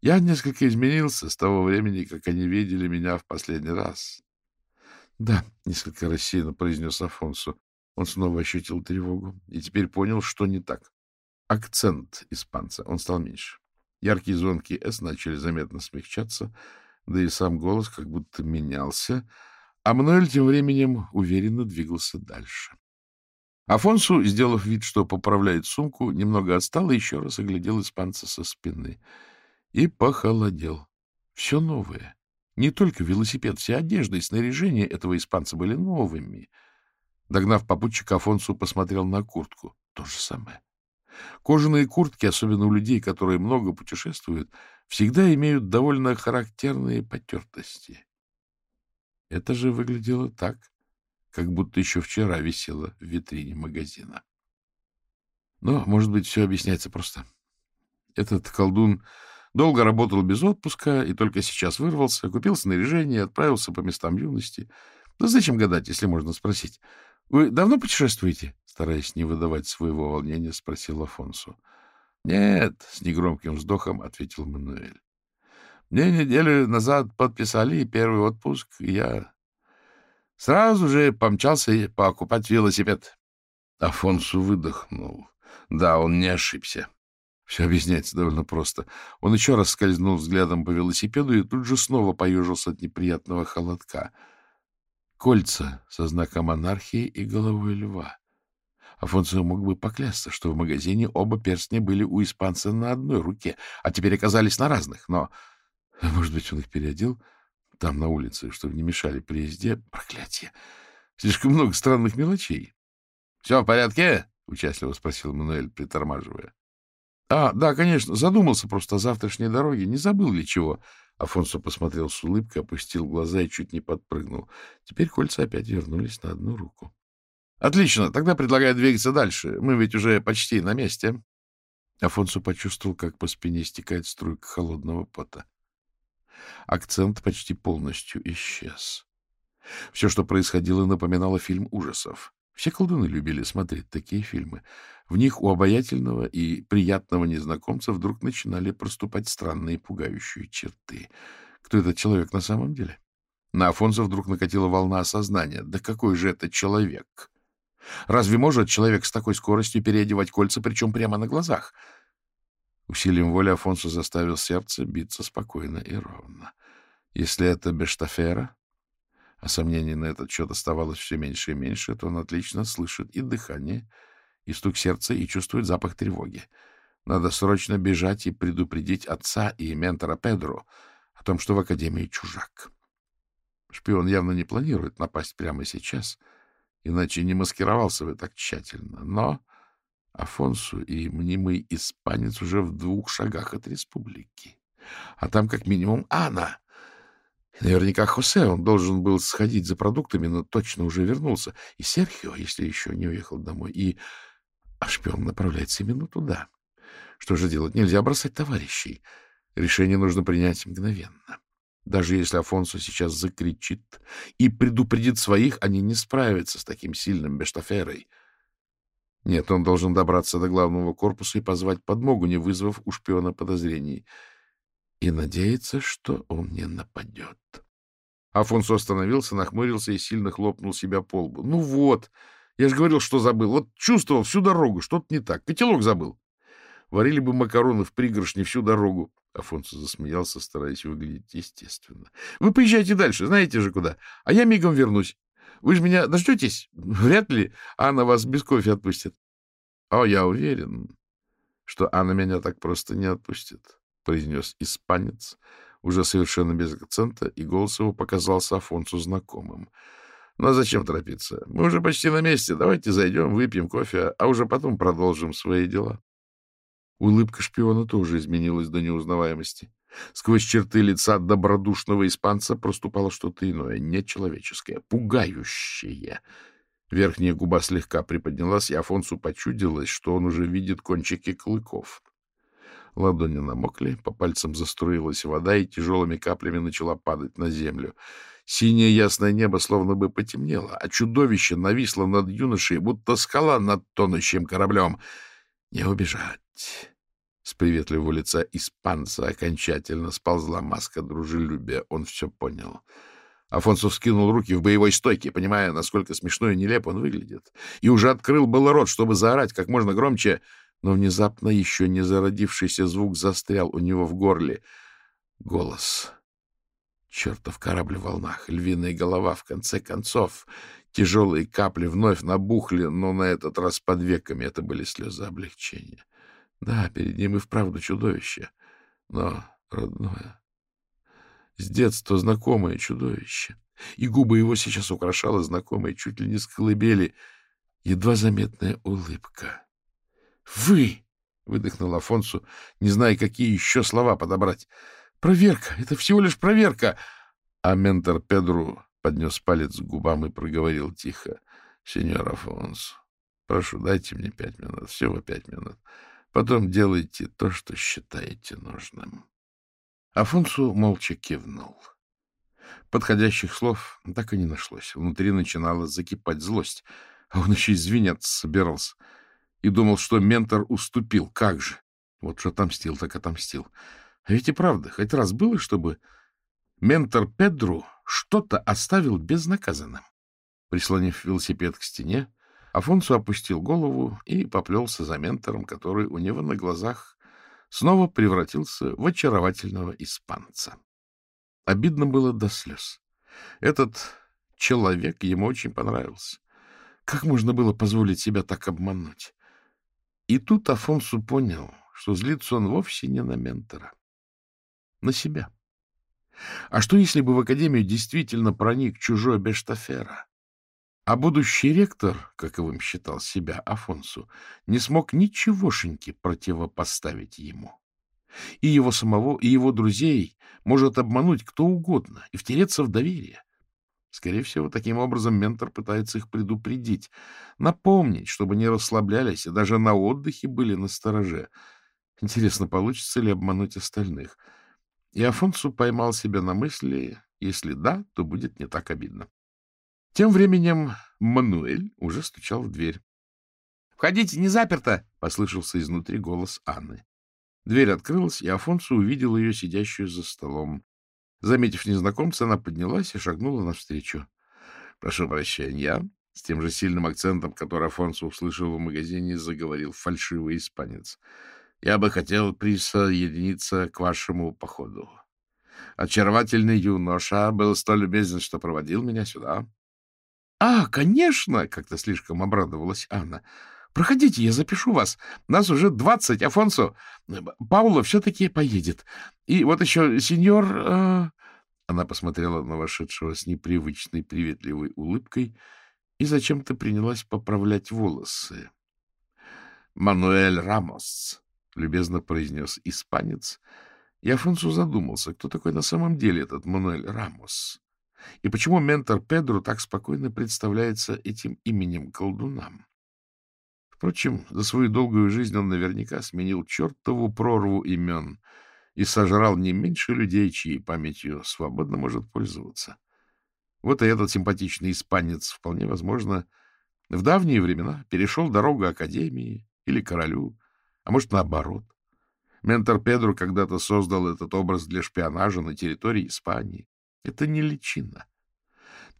Я несколько изменился с того времени, как они видели меня в последний раз. — Да, — несколько рассеянно произнес Афонсу. Он снова ощутил тревогу и теперь понял, что не так. Акцент испанца, он стал меньше. Яркие звонкие «с» начали заметно смягчаться, да и сам голос как будто менялся, а Мануэль тем временем уверенно двигался дальше. Афонсу, сделав вид, что поправляет сумку, немного отстал и еще раз оглядел испанца со спины. И похолодел. Все новое. Не только велосипед, вся одежда и снаряжение этого испанца были новыми. Догнав попутчика, Афонсу посмотрел на куртку. То же самое. Кожаные куртки, особенно у людей, которые много путешествуют, всегда имеют довольно характерные потертости. Это же выглядело так, как будто еще вчера висела в витрине магазина. Но, может быть, все объясняется просто. Этот колдун долго работал без отпуска и только сейчас вырвался, купил снаряжение отправился по местам юности. Да зачем гадать, если можно спросить? — Вы давно путешествуете? — стараясь не выдавать своего волнения, спросил Афонсу. — Нет, — с негромким вздохом ответил Мануэль. — Мне неделю назад подписали первый отпуск, и я Сразу же помчался покупать велосипед. Афонсу выдохнул. Да, он не ошибся. Все объясняется довольно просто. Он еще раз скользнул взглядом по велосипеду и тут же снова поежился от неприятного холодка. Кольца со знаком монархии и головой льва. Афонсо мог бы поклясться, что в магазине оба перстня были у испанца на одной руке, а теперь оказались на разных, но, может быть, он их переодел там, на улице, чтобы не мешали при езде. Проклятие! Слишком много странных мелочей. — Все в порядке? — участливо спросил Мануэль, притормаживая. — А, да, конечно. Задумался просто о завтрашней дороге. Не забыл ли чего? Афонсо посмотрел с улыбкой, опустил глаза и чуть не подпрыгнул. Теперь кольца опять вернулись на одну руку. — Отлично. Тогда предлагаю двигаться дальше. Мы ведь уже почти на месте. Афонсо почувствовал, как по спине стекает струйка холодного пота. Акцент почти полностью исчез. Все, что происходило, напоминало фильм ужасов. Все колдуны любили смотреть такие фильмы. В них у обаятельного и приятного незнакомца вдруг начинали проступать странные пугающие черты. Кто этот человек на самом деле? На Афонса вдруг накатила волна осознания. Да какой же это человек? Разве может человек с такой скоростью переодевать кольца, причем прямо на глазах? — Усилием воли Афонсу заставил сердце биться спокойно и ровно. Если это Бештафера, а сомнений на этот счет оставалось все меньше и меньше, то он отлично слышит и дыхание, и стук сердца, и чувствует запах тревоги. Надо срочно бежать и предупредить отца и ментора Педро о том, что в Академии чужак. Шпион явно не планирует напасть прямо сейчас, иначе не маскировался бы так тщательно. Но Афонсу и мнимый испанец уже в двух шагах от республики. А там как минимум Анна. Наверняка Хосе, он должен был сходить за продуктами, но точно уже вернулся. И Серхио, если еще не уехал домой. И... А шпион направляется именно туда. Что же делать? Нельзя бросать товарищей. Решение нужно принять мгновенно. Даже если Афонсо сейчас закричит и предупредит своих, они не справятся с таким сильным Бештаферой. Нет, он должен добраться до главного корпуса и позвать подмогу, не вызвав у шпиона подозрений. И надеяться, что он не нападет. Афонсо остановился, нахмурился и сильно хлопнул себя по лбу. Ну вот, я же говорил, что забыл. Вот чувствовал всю дорогу, что-то не так. Котелок забыл. Варили бы макароны в пригоршне всю дорогу. Афонсо засмеялся, стараясь выглядеть естественно. — Вы поезжайте дальше, знаете же куда. А я мигом вернусь. Вы же меня дождетесь? Вряд ли Анна вас без кофе отпустит. — О, я уверен, что Анна меня так просто не отпустит, — произнес испанец, уже совершенно без акцента, и голос его показался Афонсу знакомым. — Ну, а зачем торопиться? Мы уже почти на месте. Давайте зайдем, выпьем кофе, а уже потом продолжим свои дела. Улыбка шпиона тоже изменилась до неузнаваемости. Сквозь черты лица добродушного испанца проступало что-то иное, нечеловеческое, пугающее. Верхняя губа слегка приподнялась, и Афонсу почудилось, что он уже видит кончики клыков. Ладони намокли, по пальцам заструилась вода и тяжелыми каплями начала падать на землю. Синее ясное небо словно бы потемнело, а чудовище нависло над юношей, будто скала над тонущим кораблем. Не убежать. С приветливого лица испанца окончательно сползла маска дружелюбия. Он все понял. Афонсов скинул руки в боевой стойке, понимая, насколько смешно и нелепо он выглядит, и уже открыл было рот, чтобы заорать как можно громче, но внезапно еще не зародившийся звук застрял у него в горле. Голос. Чертов корабль в волнах, львиная голова, в конце концов. Тяжелые капли вновь набухли, но на этот раз под веками это были слезы облегчения. Да, перед ним и вправду чудовище, но родное. С детства знакомое чудовище. И губы его сейчас украшала знакомая, чуть ли не с колыбели, едва заметная улыбка. «Вы!» — выдохнул Афонсу, не зная, какие еще слова подобрать. «Проверка! Это всего лишь проверка!» А ментор Педру поднес палец к губам и проговорил тихо. «Сеньор Афонсу, прошу, дайте мне пять минут, всего пять минут. Потом делайте то, что считаете нужным. Афонсу молча кивнул. Подходящих слов так и не нашлось. Внутри начинала закипать злость, а он еще извиняться собирался. И думал, что ментор уступил. Как же? Вот что отомстил, так отомстил. А ведь и правда, хоть раз было, чтобы ментор Педру что-то оставил безнаказанным. Прислонив велосипед к стене, Афонсу опустил голову и поплелся за ментором, который у него на глазах снова превратился в очаровательного испанца. Обидно было до слез. Этот человек ему очень понравился. Как можно было позволить себя так обмануть? И тут Афонсу понял, что злится он вовсе не на ментора, на себя. А что, если бы в Академию действительно проник чужой Бештафера? А будущий ректор, как каковым считал себя Афонсу, не смог ничегошеньки противопоставить ему. И его самого, и его друзей может обмануть кто угодно и втереться в доверие. Скорее всего, таким образом ментор пытается их предупредить, напомнить, чтобы не расслаблялись и даже на отдыхе были на стороже. Интересно, получится ли обмануть остальных? И Афонсу поймал себя на мысли, если да, то будет не так обидно. Тем временем Мануэль уже стучал в дверь. — Входите, не заперто! — послышался изнутри голос Анны. Дверь открылась, и Афонсу увидел ее, сидящую за столом. Заметив незнакомца, она поднялась и шагнула навстречу. — Прошу прощения. С тем же сильным акцентом, который Афонсу услышал в магазине, заговорил фальшивый испанец. — Я бы хотел присоединиться к вашему походу. Очаровательный юноша был столь любезен, что проводил меня сюда. А, конечно, как-то слишком обрадовалась Анна. Проходите, я запишу вас. Нас уже двадцать, Афонсо. Паула все-таки поедет. И вот еще сеньор... Э... Она посмотрела на вошедшего с непривычной приветливой улыбкой и зачем-то принялась поправлять волосы. «Мануэль Рамос», — любезно произнес испанец, и Афонсу задумался, кто такой на самом деле этот Мануэль Рамос. И почему ментор Педро так спокойно представляется этим именем колдунам? Впрочем, за свою долгую жизнь он наверняка сменил чертову прорву имен и сожрал не меньше людей, чьей памятью свободно может пользоваться. Вот и этот симпатичный испанец, вполне возможно, в давние времена перешел дорогу Академии или королю, а может, наоборот. Ментор Педро когда-то создал этот образ для шпионажа на территории Испании. Это не личина.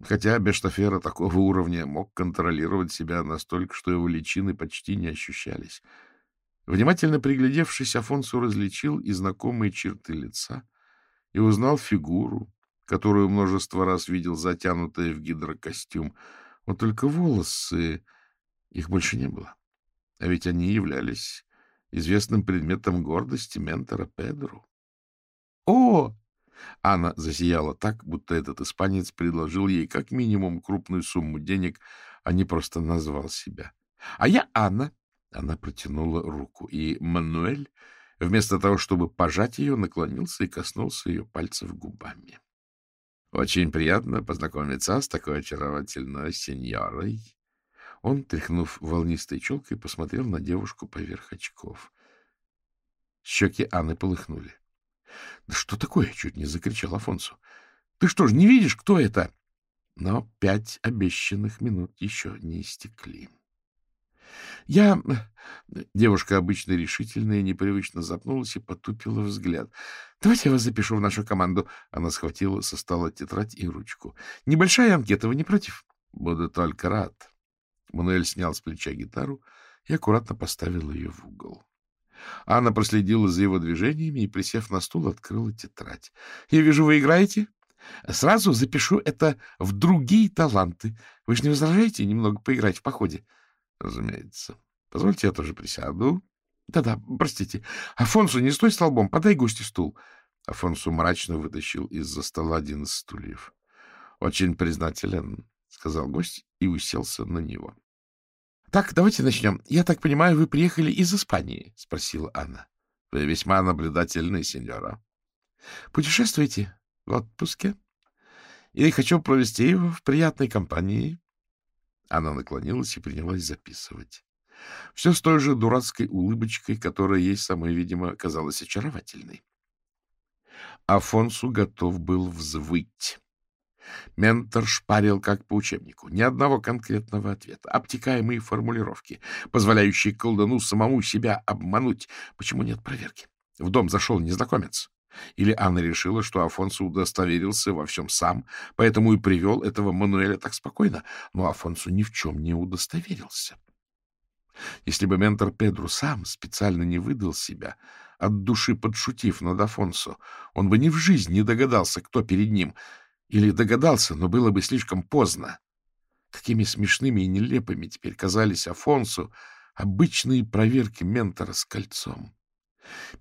Хотя Бештафера такого уровня мог контролировать себя настолько, что его личины почти не ощущались. Внимательно приглядевшись, Афонсу различил и знакомые черты лица, и узнал фигуру, которую множество раз видел затянутая в гидрокостюм. Вот только волосы... Их больше не было. А ведь они являлись известным предметом гордости ментора Педру. «О!» Анна засияла так, будто этот испанец предложил ей как минимум крупную сумму денег, а не просто назвал себя. «А я Анна!» Она протянула руку, и Мануэль, вместо того, чтобы пожать ее, наклонился и коснулся ее пальцев губами. — Очень приятно познакомиться с такой очаровательной сеньорой. Он, тряхнув волнистой челкой, посмотрел на девушку поверх очков. Щеки Анны полыхнули. — Да что такое? — чуть не закричал Афонсу. — Ты что ж, не видишь, кто это? Но пять обещанных минут еще не истекли. Я... Девушка обычно решительная, непривычно запнулась и потупила взгляд. — Давайте я вас запишу в нашу команду. Она схватила со стола тетрадь и ручку. — Небольшая анкета, вы не против? — Буду только рад. Мануэль снял с плеча гитару и аккуратно поставил ее в угол. Анна проследила за его движениями и, присев на стул, открыла тетрадь. — Я вижу, вы играете? Сразу запишу это в другие таланты. Вы же не возражаете немного поиграть в походе? — Разумеется. Позвольте, я тоже присяду. Да-да, простите. Афонсу, не стой столбом, подай гостю стул. Афонсу мрачно вытащил из-за стола один из стульев. — Очень признателен, — сказал гость и уселся на него. Так, давайте начнем. Я так понимаю, вы приехали из Испании? — спросила Анна. — Вы весьма наблюдательный, сеньора. — Путешествуете в отпуске? Или хочу провести его в приятной компании? Она наклонилась и принялась записывать. Все с той же дурацкой улыбочкой, которая ей самой, видимо, казалась очаровательной. Афонсу готов был взвыть. Ментор шпарил как по учебнику. Ни одного конкретного ответа. Обтекаемые формулировки, позволяющие колдану самому себя обмануть. Почему нет проверки? В дом зашел незнакомец. Или Анна решила, что Афонсу удостоверился во всем сам, поэтому и привел этого Мануэля так спокойно. Но Афонсу ни в чем не удостоверился. Если бы ментор Педру сам специально не выдал себя, от души подшутив над Афонсо, он бы ни в жизнь не догадался, кто перед ним — или догадался, но было бы слишком поздно. Какими смешными и нелепыми теперь казались Афонсу обычные проверки ментора с кольцом.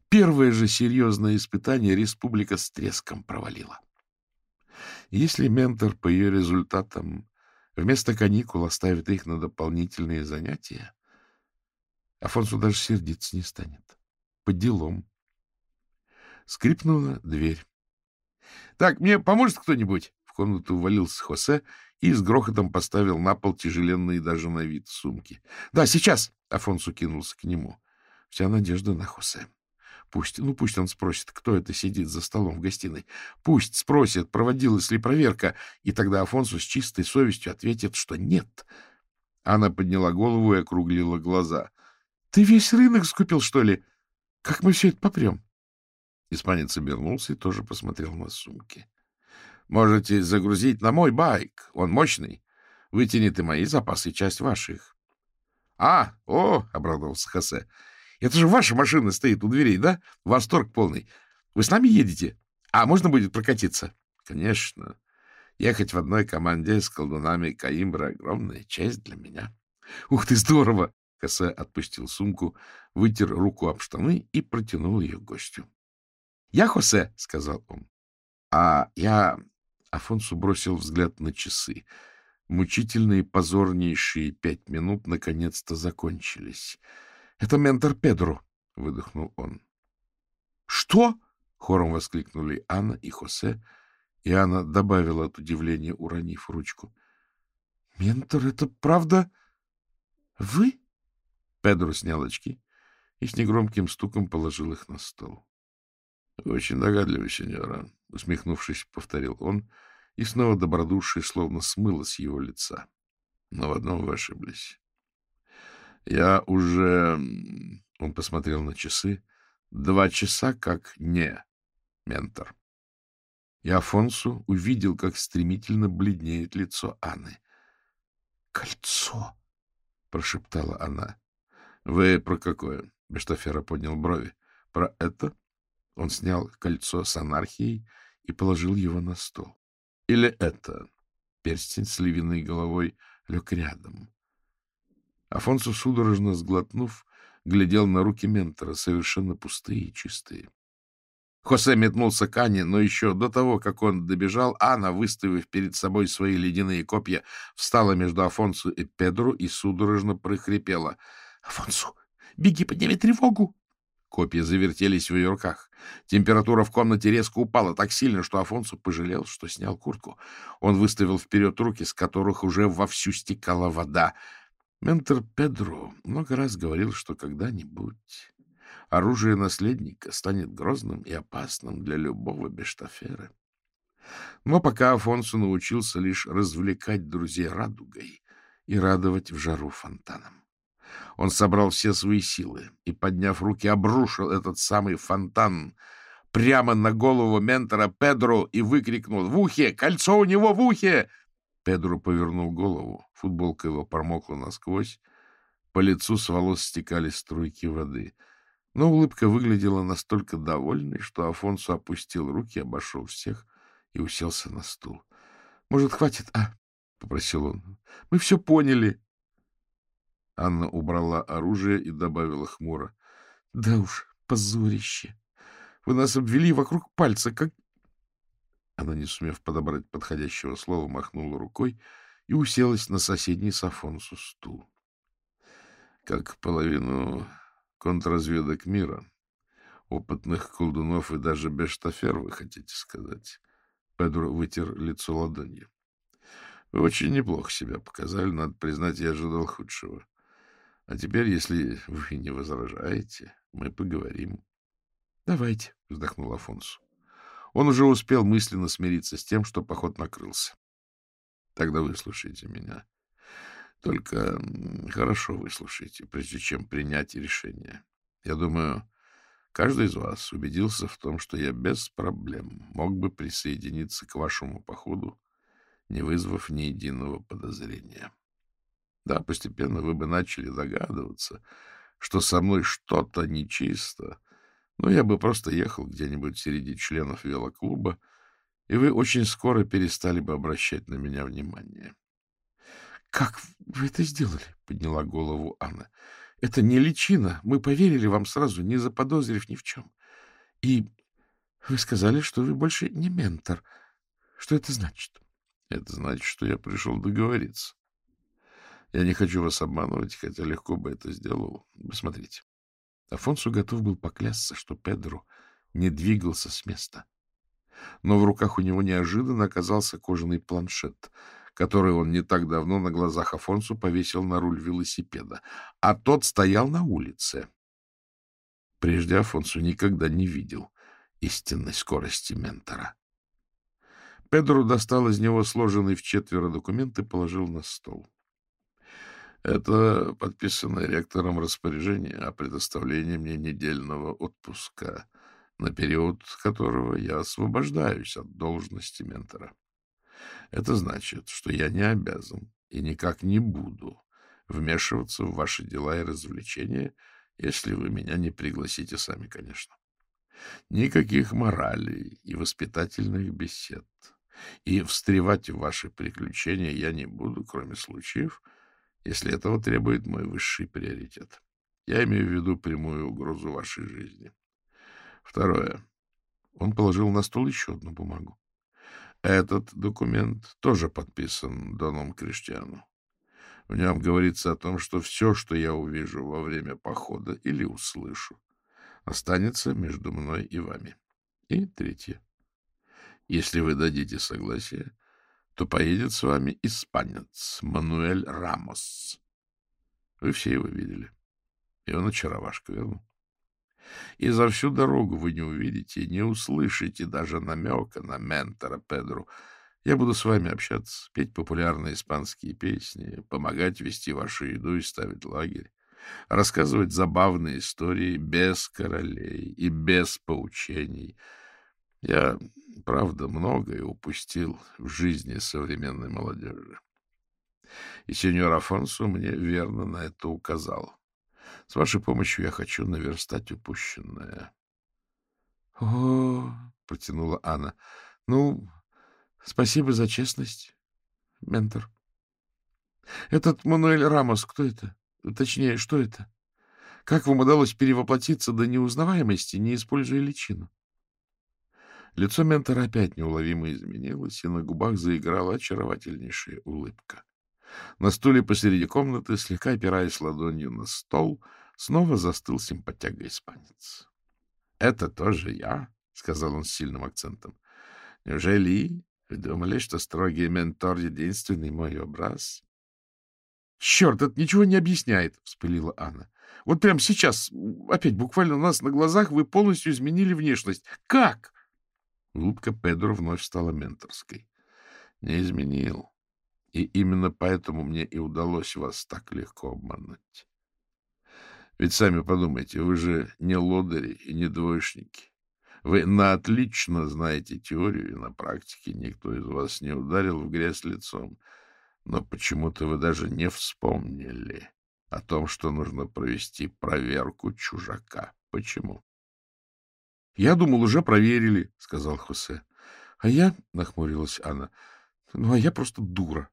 Первое же серьезное испытание республика с треском провалила. Если ментор по ее результатам вместо каникул оставит их на дополнительные занятия, Афонсу даже сердиться не станет. По делам. Скрипнула дверь. — Так, мне поможет кто-нибудь? В комнату увалился Хосе и с грохотом поставил на пол тяжеленные даже на вид сумки. — Да, сейчас! — Афонсу кинулся к нему. Вся надежда на Хосе. Пусть, ну пусть он спросит, кто это сидит за столом в гостиной. Пусть спросит, проводилась ли проверка, и тогда Афонсу с чистой совестью ответит, что нет. Она подняла голову и округлила глаза. — Ты весь рынок скупил, что ли? Как мы все это попрем? Испанец обернулся и тоже посмотрел на сумки. — Можете загрузить на мой байк. Он мощный. Вытянет и мои запасы, и часть ваших. — А, о, — обрадовался Хосе. — Это же ваша машина стоит у дверей, да? Восторг полный. Вы с нами едете? А можно будет прокатиться? — Конечно. Ехать в одной команде с колдунами Каимбра — огромная честь для меня. — Ух ты, здорово! Хосе отпустил сумку, вытер руку об штаны и протянул ее гостю. Я Хосе, — сказал он. — А я... Афонсу бросил взгляд на часы. Мучительные, позорнейшие пять минут наконец-то закончились. — Это ментор Педро, — выдохнул он. — Что? — хором воскликнули Анна и Хосе, и Анна добавила от удивления, уронив ручку. — Ментор, это правда вы? Педро снял очки и с негромким стуком положил их на стол. — Очень догадливый, сеньора, — усмехнувшись, повторил он, и снова добродушие словно смыло с его лица. Но в одном вы ошиблись. Я уже... Он посмотрел на часы. Два часа как не ментор. И Афонсу увидел, как стремительно бледнеет лицо Анны. — Кольцо! — прошептала она. — Вы про какое? — Бештафера поднял брови. — Про это? Он снял кольцо с анархией и положил его на стол. — Или это? Перстень с львиной головой лег рядом. Афонсу, судорожно сглотнув, глядел на руки ментора, совершенно пустые и чистые. Хосе метнулся к Ане, но еще до того, как он добежал, Анна, выставив перед собой свои ледяные копья, встала между Афонсу и Педру и судорожно прохрипела. — Афонсу, беги, подними тревогу! Копья завертелись в ее руках. Температура в комнате резко упала так сильно, что Афонсу пожалел, что снял куртку. Он выставил вперед руки, с которых уже вовсю стекала вода. Ментор Педро много раз говорил, что когда-нибудь оружие наследника станет грозным и опасным для любого бештафера. Но пока Афонсу научился лишь развлекать друзей радугой и радовать в жару фонтаном. Он собрал все свои силы и, подняв руки, обрушил этот самый фонтан прямо на голову ментора Педро и выкрикнул «В ухе! Кольцо у него в ухе!» Педро повернул голову, футболка его промокла насквозь, по лицу с волос стекали струйки воды — но улыбка выглядела настолько довольной, что Афонсу опустил руки, обошел всех и уселся на стул. — Может, хватит, а? — попросил он. — Мы все поняли. Анна убрала оружие и добавила хмуро. — Да уж, позорище. Вы нас обвели вокруг пальца, как... Она, не сумев подобрать подходящего слова, махнула рукой и уселась на соседний с стул. — Как половину контрразведок мира, опытных колдунов и даже бештафер, вы хотите сказать. Педро вытер лицо ладонью. Вы очень неплохо себя показали, надо признать, я ожидал худшего. А теперь, если вы не возражаете, мы поговорим. — Давайте, — вздохнул Афонсу. Он уже успел мысленно смириться с тем, что поход накрылся. — Тогда выслушайте меня. Только хорошо выслушайте, прежде чем принять решение. Я думаю, каждый из вас убедился в том, что я без проблем мог бы присоединиться к вашему походу, не вызвав ни единого подозрения. Да, постепенно вы бы начали догадываться, что со мной что-то нечисто, но я бы просто ехал где-нибудь среди членов велоклуба, и вы очень скоро перестали бы обращать на меня внимание. Как вы это сделали? — подняла голову Анна. — Это не личина. Мы поверили вам сразу, не заподозрив ни в чем. И вы сказали, что вы больше не ментор. Что это значит? — Это значит, что я пришел договориться. Я не хочу вас обманывать, хотя легко бы это сделал. Посмотрите. Афонсу готов был поклясться, что Педро не двигался с места. Но в руках у него неожиданно оказался кожаный планшет — который он не так давно на глазах Афонсу повесил на руль велосипеда, а тот стоял на улице. Прежде Афонсу никогда не видел истинной скорости ментора. Педро достал из него сложенный в четверо документ и положил на стол. Это подписанное ректором распоряжение о предоставлении мне недельного отпуска, на период которого я освобождаюсь от должности ментора. Это значит, что я не обязан и никак не буду вмешиваться в ваши дела и развлечения, если вы меня не пригласите сами, конечно. Никаких моралей и воспитательных бесед. И встревать в ваши приключения я не буду, кроме случаев, если этого требует мой высший приоритет. Я имею в виду прямую угрозу вашей жизни. Второе. Он положил на стол еще одну бумагу. Этот документ тоже подписан Доном Криштиану. В нем говорится о том, что все, что я увижу во время похода или услышу, останется между мной и вами. И третье. Если вы дадите согласие, то поедет с вами испанец Мануэль Рамос. Вы все его видели. И он очаровашка, верно? И за всю дорогу вы не увидите, не услышите даже намека на ментора Педру. Я буду с вами общаться, петь популярные испанские песни, помогать вести вашу еду и ставить лагерь, рассказывать забавные истории без королей и без поучений. Я, правда, многое упустил в жизни современной молодежи. И сеньор Афонсо мне верно на это указал. С вашей помощью я хочу наверстать упущенное. — О, — протянула Анна, — ну, спасибо за честность, ментор. Этот Мануэль Рамос, кто это? Точнее, что это? Как вам удалось перевоплотиться до неузнаваемости, не используя личину? Лицо ментора опять неуловимо изменилось, и на губах заиграла очаровательнейшая улыбка. На стуле посреди комнаты, слегка опираясь ладонью на стол, снова застыл симпатяга-испанец. — Это тоже я, — сказал он с сильным акцентом. — Неужели вы думали, что строгий ментор — единственный мой образ? — Черт, это ничего не объясняет, — вспылила Анна. — Вот прямо сейчас, опять буквально у нас на глазах, вы полностью изменили внешность. Как? Улыбка Педро вновь стала менторской. — Не изменил. И именно поэтому мне и удалось вас так легко обмануть. Ведь сами подумайте, вы же не лодыри и не двоечники. Вы на отлично знаете теорию, и на практике никто из вас не ударил в грязь лицом. Но почему-то вы даже не вспомнили о том, что нужно провести проверку чужака. Почему? — Я думал, уже проверили, — сказал Хосе. — А я, — нахмурилась Анна, — ну, а я просто дура.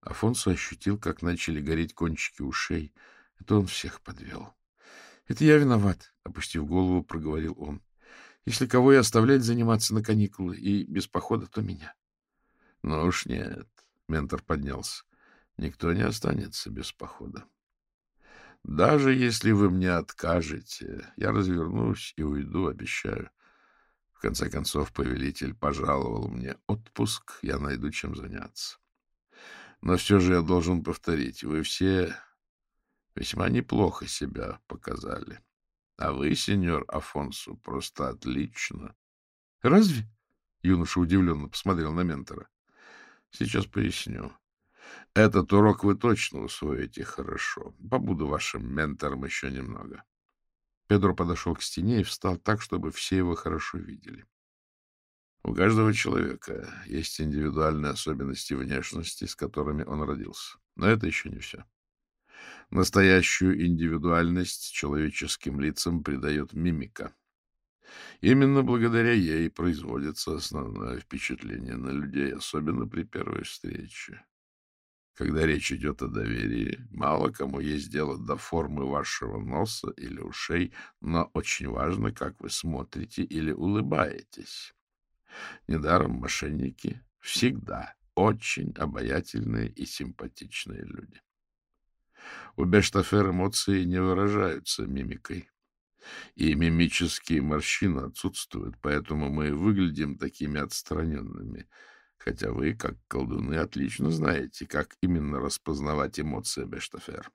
Афонсо ощутил, как начали гореть кончики ушей. Это он всех подвел. — Это я виноват, — опустив голову, проговорил он. — Если кого и оставлять заниматься на каникулы и без похода, то меня. — Ну уж нет, — ментор поднялся. — Никто не останется без похода. Даже если вы мне откажете, я развернусь и уйду, обещаю. В конце концов, повелитель пожаловал мне отпуск, я найду чем заняться. Но все же я должен повторить, вы все весьма неплохо себя показали. А вы, сеньор Афонсу, просто отлично. — Разве? — юноша удивленно посмотрел на ментора. — Сейчас поясню. Этот урок вы точно усвоите хорошо. Побуду вашим ментором еще немного. Педро подошел к стене и встал так, чтобы все его хорошо видели. У каждого человека есть индивидуальные особенности внешности, с которыми он родился. Но это еще не все. Настоящую индивидуальность человеческим лицам придает мимика. Именно благодаря ей производится основное впечатление на людей, особенно при первой встрече. Когда речь идет о доверии, мало кому есть дело до формы вашего носа или ушей, но очень важно, как вы смотрите или улыбаетесь. Недаром мошенники всегда очень обаятельные и симпатичные люди. У Бештафер эмоции не выражаются мимикой, и мимические морщины отсутствуют, поэтому мы выглядим такими отстраненными, хотя вы, как колдуны, отлично знаете, как именно распознавать эмоции Бештафер.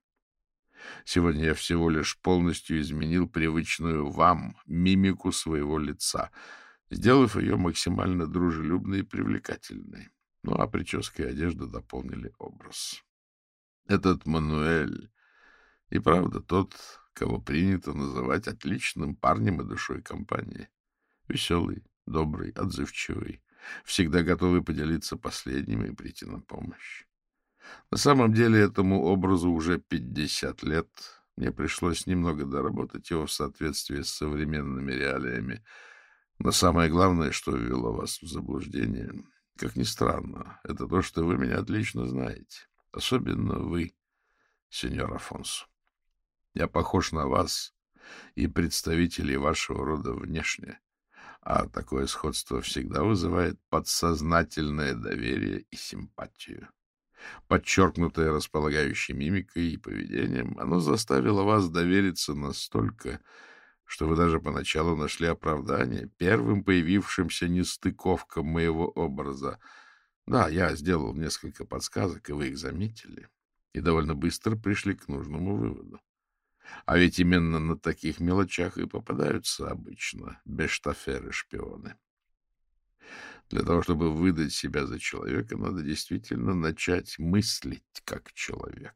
Сегодня я всего лишь полностью изменил привычную вам мимику своего лица — сделав ее максимально дружелюбной и привлекательной. Ну, а прическа и одежда дополнили образ. Этот Мануэль и правда тот, кого принято называть отличным парнем и душой компании. Веселый, добрый, отзывчивый, всегда готовый поделиться последним и прийти на помощь. На самом деле этому образу уже 50 лет. Мне пришлось немного доработать его в соответствии с современными реалиями, но самое главное, что ввело вас в заблуждение, как ни странно, это то, что вы меня отлично знаете. Особенно вы, сеньор Афонсо. Я похож на вас и представителей вашего рода внешне, а такое сходство всегда вызывает подсознательное доверие и симпатию. Подчеркнутое располагающей мимикой и поведением, оно заставило вас довериться настолько, что вы даже поначалу нашли оправдание первым появившимся нестыковкам моего образа. Да, я сделал несколько подсказок, и вы их заметили, и довольно быстро пришли к нужному выводу. А ведь именно на таких мелочах и попадаются обычно бештаферы-шпионы. Для того, чтобы выдать себя за человека, надо действительно начать мыслить как человек.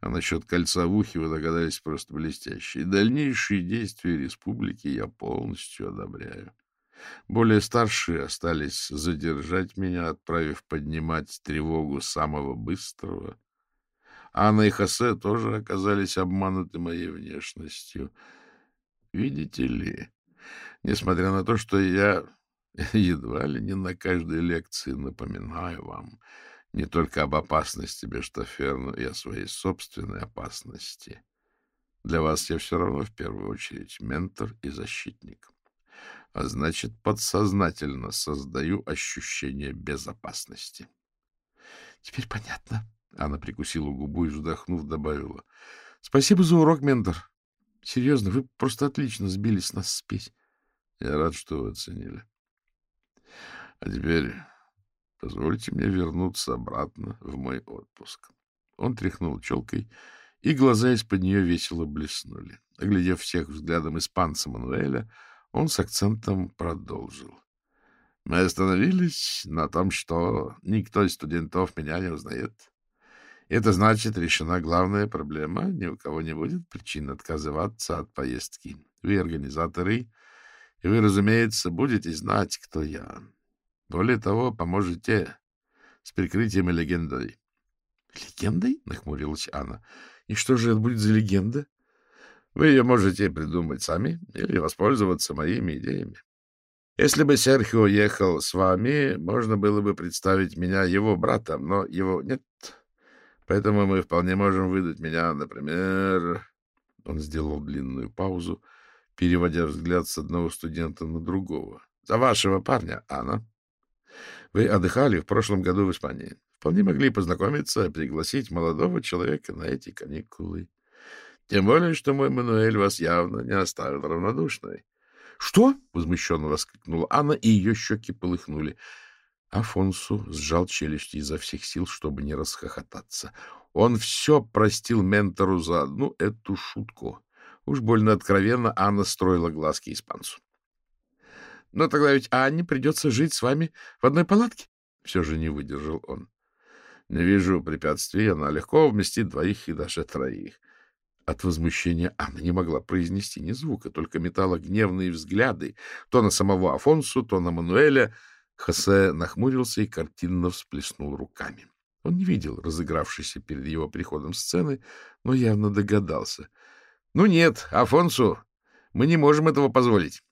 А насчет кольца в ухе вы догадались просто блестяще. И дальнейшие действия республики я полностью одобряю. Более старшие остались задержать меня, отправив поднимать тревогу самого быстрого. Анна и Хосе тоже оказались обмануты моей внешностью. Видите ли, несмотря на то, что я едва ли не на каждой лекции напоминаю вам не только об опасности Бештафер, но и о своей собственной опасности. Для вас я все равно в первую очередь ментор и защитник а значит, подсознательно создаю ощущение безопасности. — Теперь понятно. Она прикусила губу и, вздохнув, добавила. — Спасибо за урок, ментор. Серьезно, вы просто отлично сбили с нас спесь. Я рад, что вы оценили. А теперь позвольте мне вернуться обратно в мой отпуск. Он тряхнул челкой, и глаза из-под нее весело блеснули. Оглядев всех взглядом испанца Мануэля, он с акцентом продолжил. Мы остановились на том, что никто из студентов меня не узнает. Это значит, решена главная проблема. Ни у кого не будет причин отказываться от поездки. Вы организаторы, и вы, разумеется, будете знать, кто я. Более того, поможете с прикрытием и легендой. — Легендой? — нахмурилась Анна. — И что же это будет за легенда? Вы ее можете придумать сами или воспользоваться моими идеями. Если бы Серхио ехал с вами, можно было бы представить меня его братом, но его нет. Поэтому мы вполне можем выдать меня, например... Он сделал длинную паузу, переводя взгляд с одного студента на другого. — За вашего парня, Анна. Вы отдыхали в прошлом году в Испании. Вполне могли познакомиться, пригласить молодого человека на эти каникулы. Тем более, что мой Мануэль вас явно не оставил равнодушной. — Что? — возмущенно воскликнула Анна, и ее щеки полыхнули. Афонсу сжал челюсти изо всех сил, чтобы не расхохотаться. Он все простил ментору за одну эту шутку. Уж больно откровенно Анна строила глазки испанцу. — Но тогда ведь Анне придется жить с вами в одной палатке? Все же не выдержал он. — Не вижу препятствий, она легко вместит двоих и даже троих. От возмущения Анна не могла произнести ни звука, только метала гневные взгляды то на самого Афонсу, то на Мануэля. Хосе нахмурился и картинно всплеснул руками. Он не видел разыгравшейся перед его приходом сцены, но явно догадался. — Ну нет, Афонсу, мы не можем этого позволить.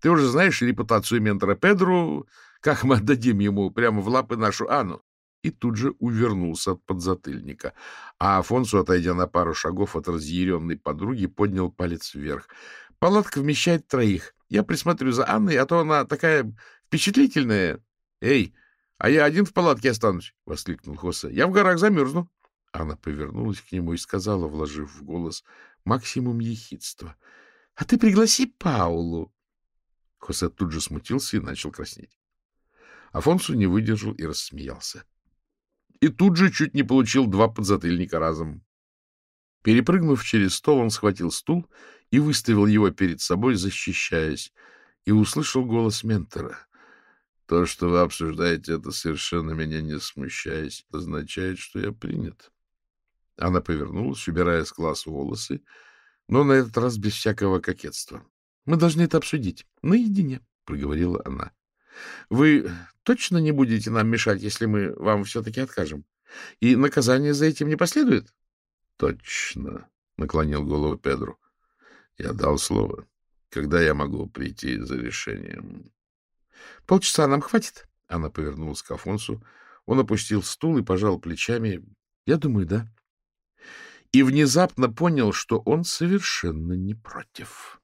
Ты уже знаешь репутацию ментора Педру, как мы отдадим ему прямо в лапы нашу Анну и тут же увернулся от подзатыльника. А Афонсу, отойдя на пару шагов от разъяренной подруги, поднял палец вверх. — Палатка вмещает троих. Я присмотрю за Анной, а то она такая впечатлительная. — Эй, а я один в палатке останусь! — воскликнул Хосе. — Я в горах замерзну. Анна повернулась к нему и сказала, вложив в голос максимум ехидства. — А ты пригласи Паулу. Хосе тут же смутился и начал краснеть. Афонсу не выдержал и рассмеялся и тут же чуть не получил два подзатыльника разом. Перепрыгнув через стол, он схватил стул и выставил его перед собой, защищаясь, и услышал голос ментора. То, что вы обсуждаете, это совершенно меня не смущаясь, означает, что я принят. Она повернулась, убирая с глаз волосы, но на этот раз без всякого кокетства. — Мы должны это обсудить. Наедине, — проговорила она. Вы точно не будете нам мешать, если мы вам все-таки откажем? И наказание за этим не последует? — Точно, — наклонил голову Педру. — Я дал слово. Когда я могу прийти за решением? — Полчаса нам хватит. Она повернулась к Афонсу. Он опустил стул и пожал плечами. — Я думаю, да. И внезапно понял, что он совершенно не против.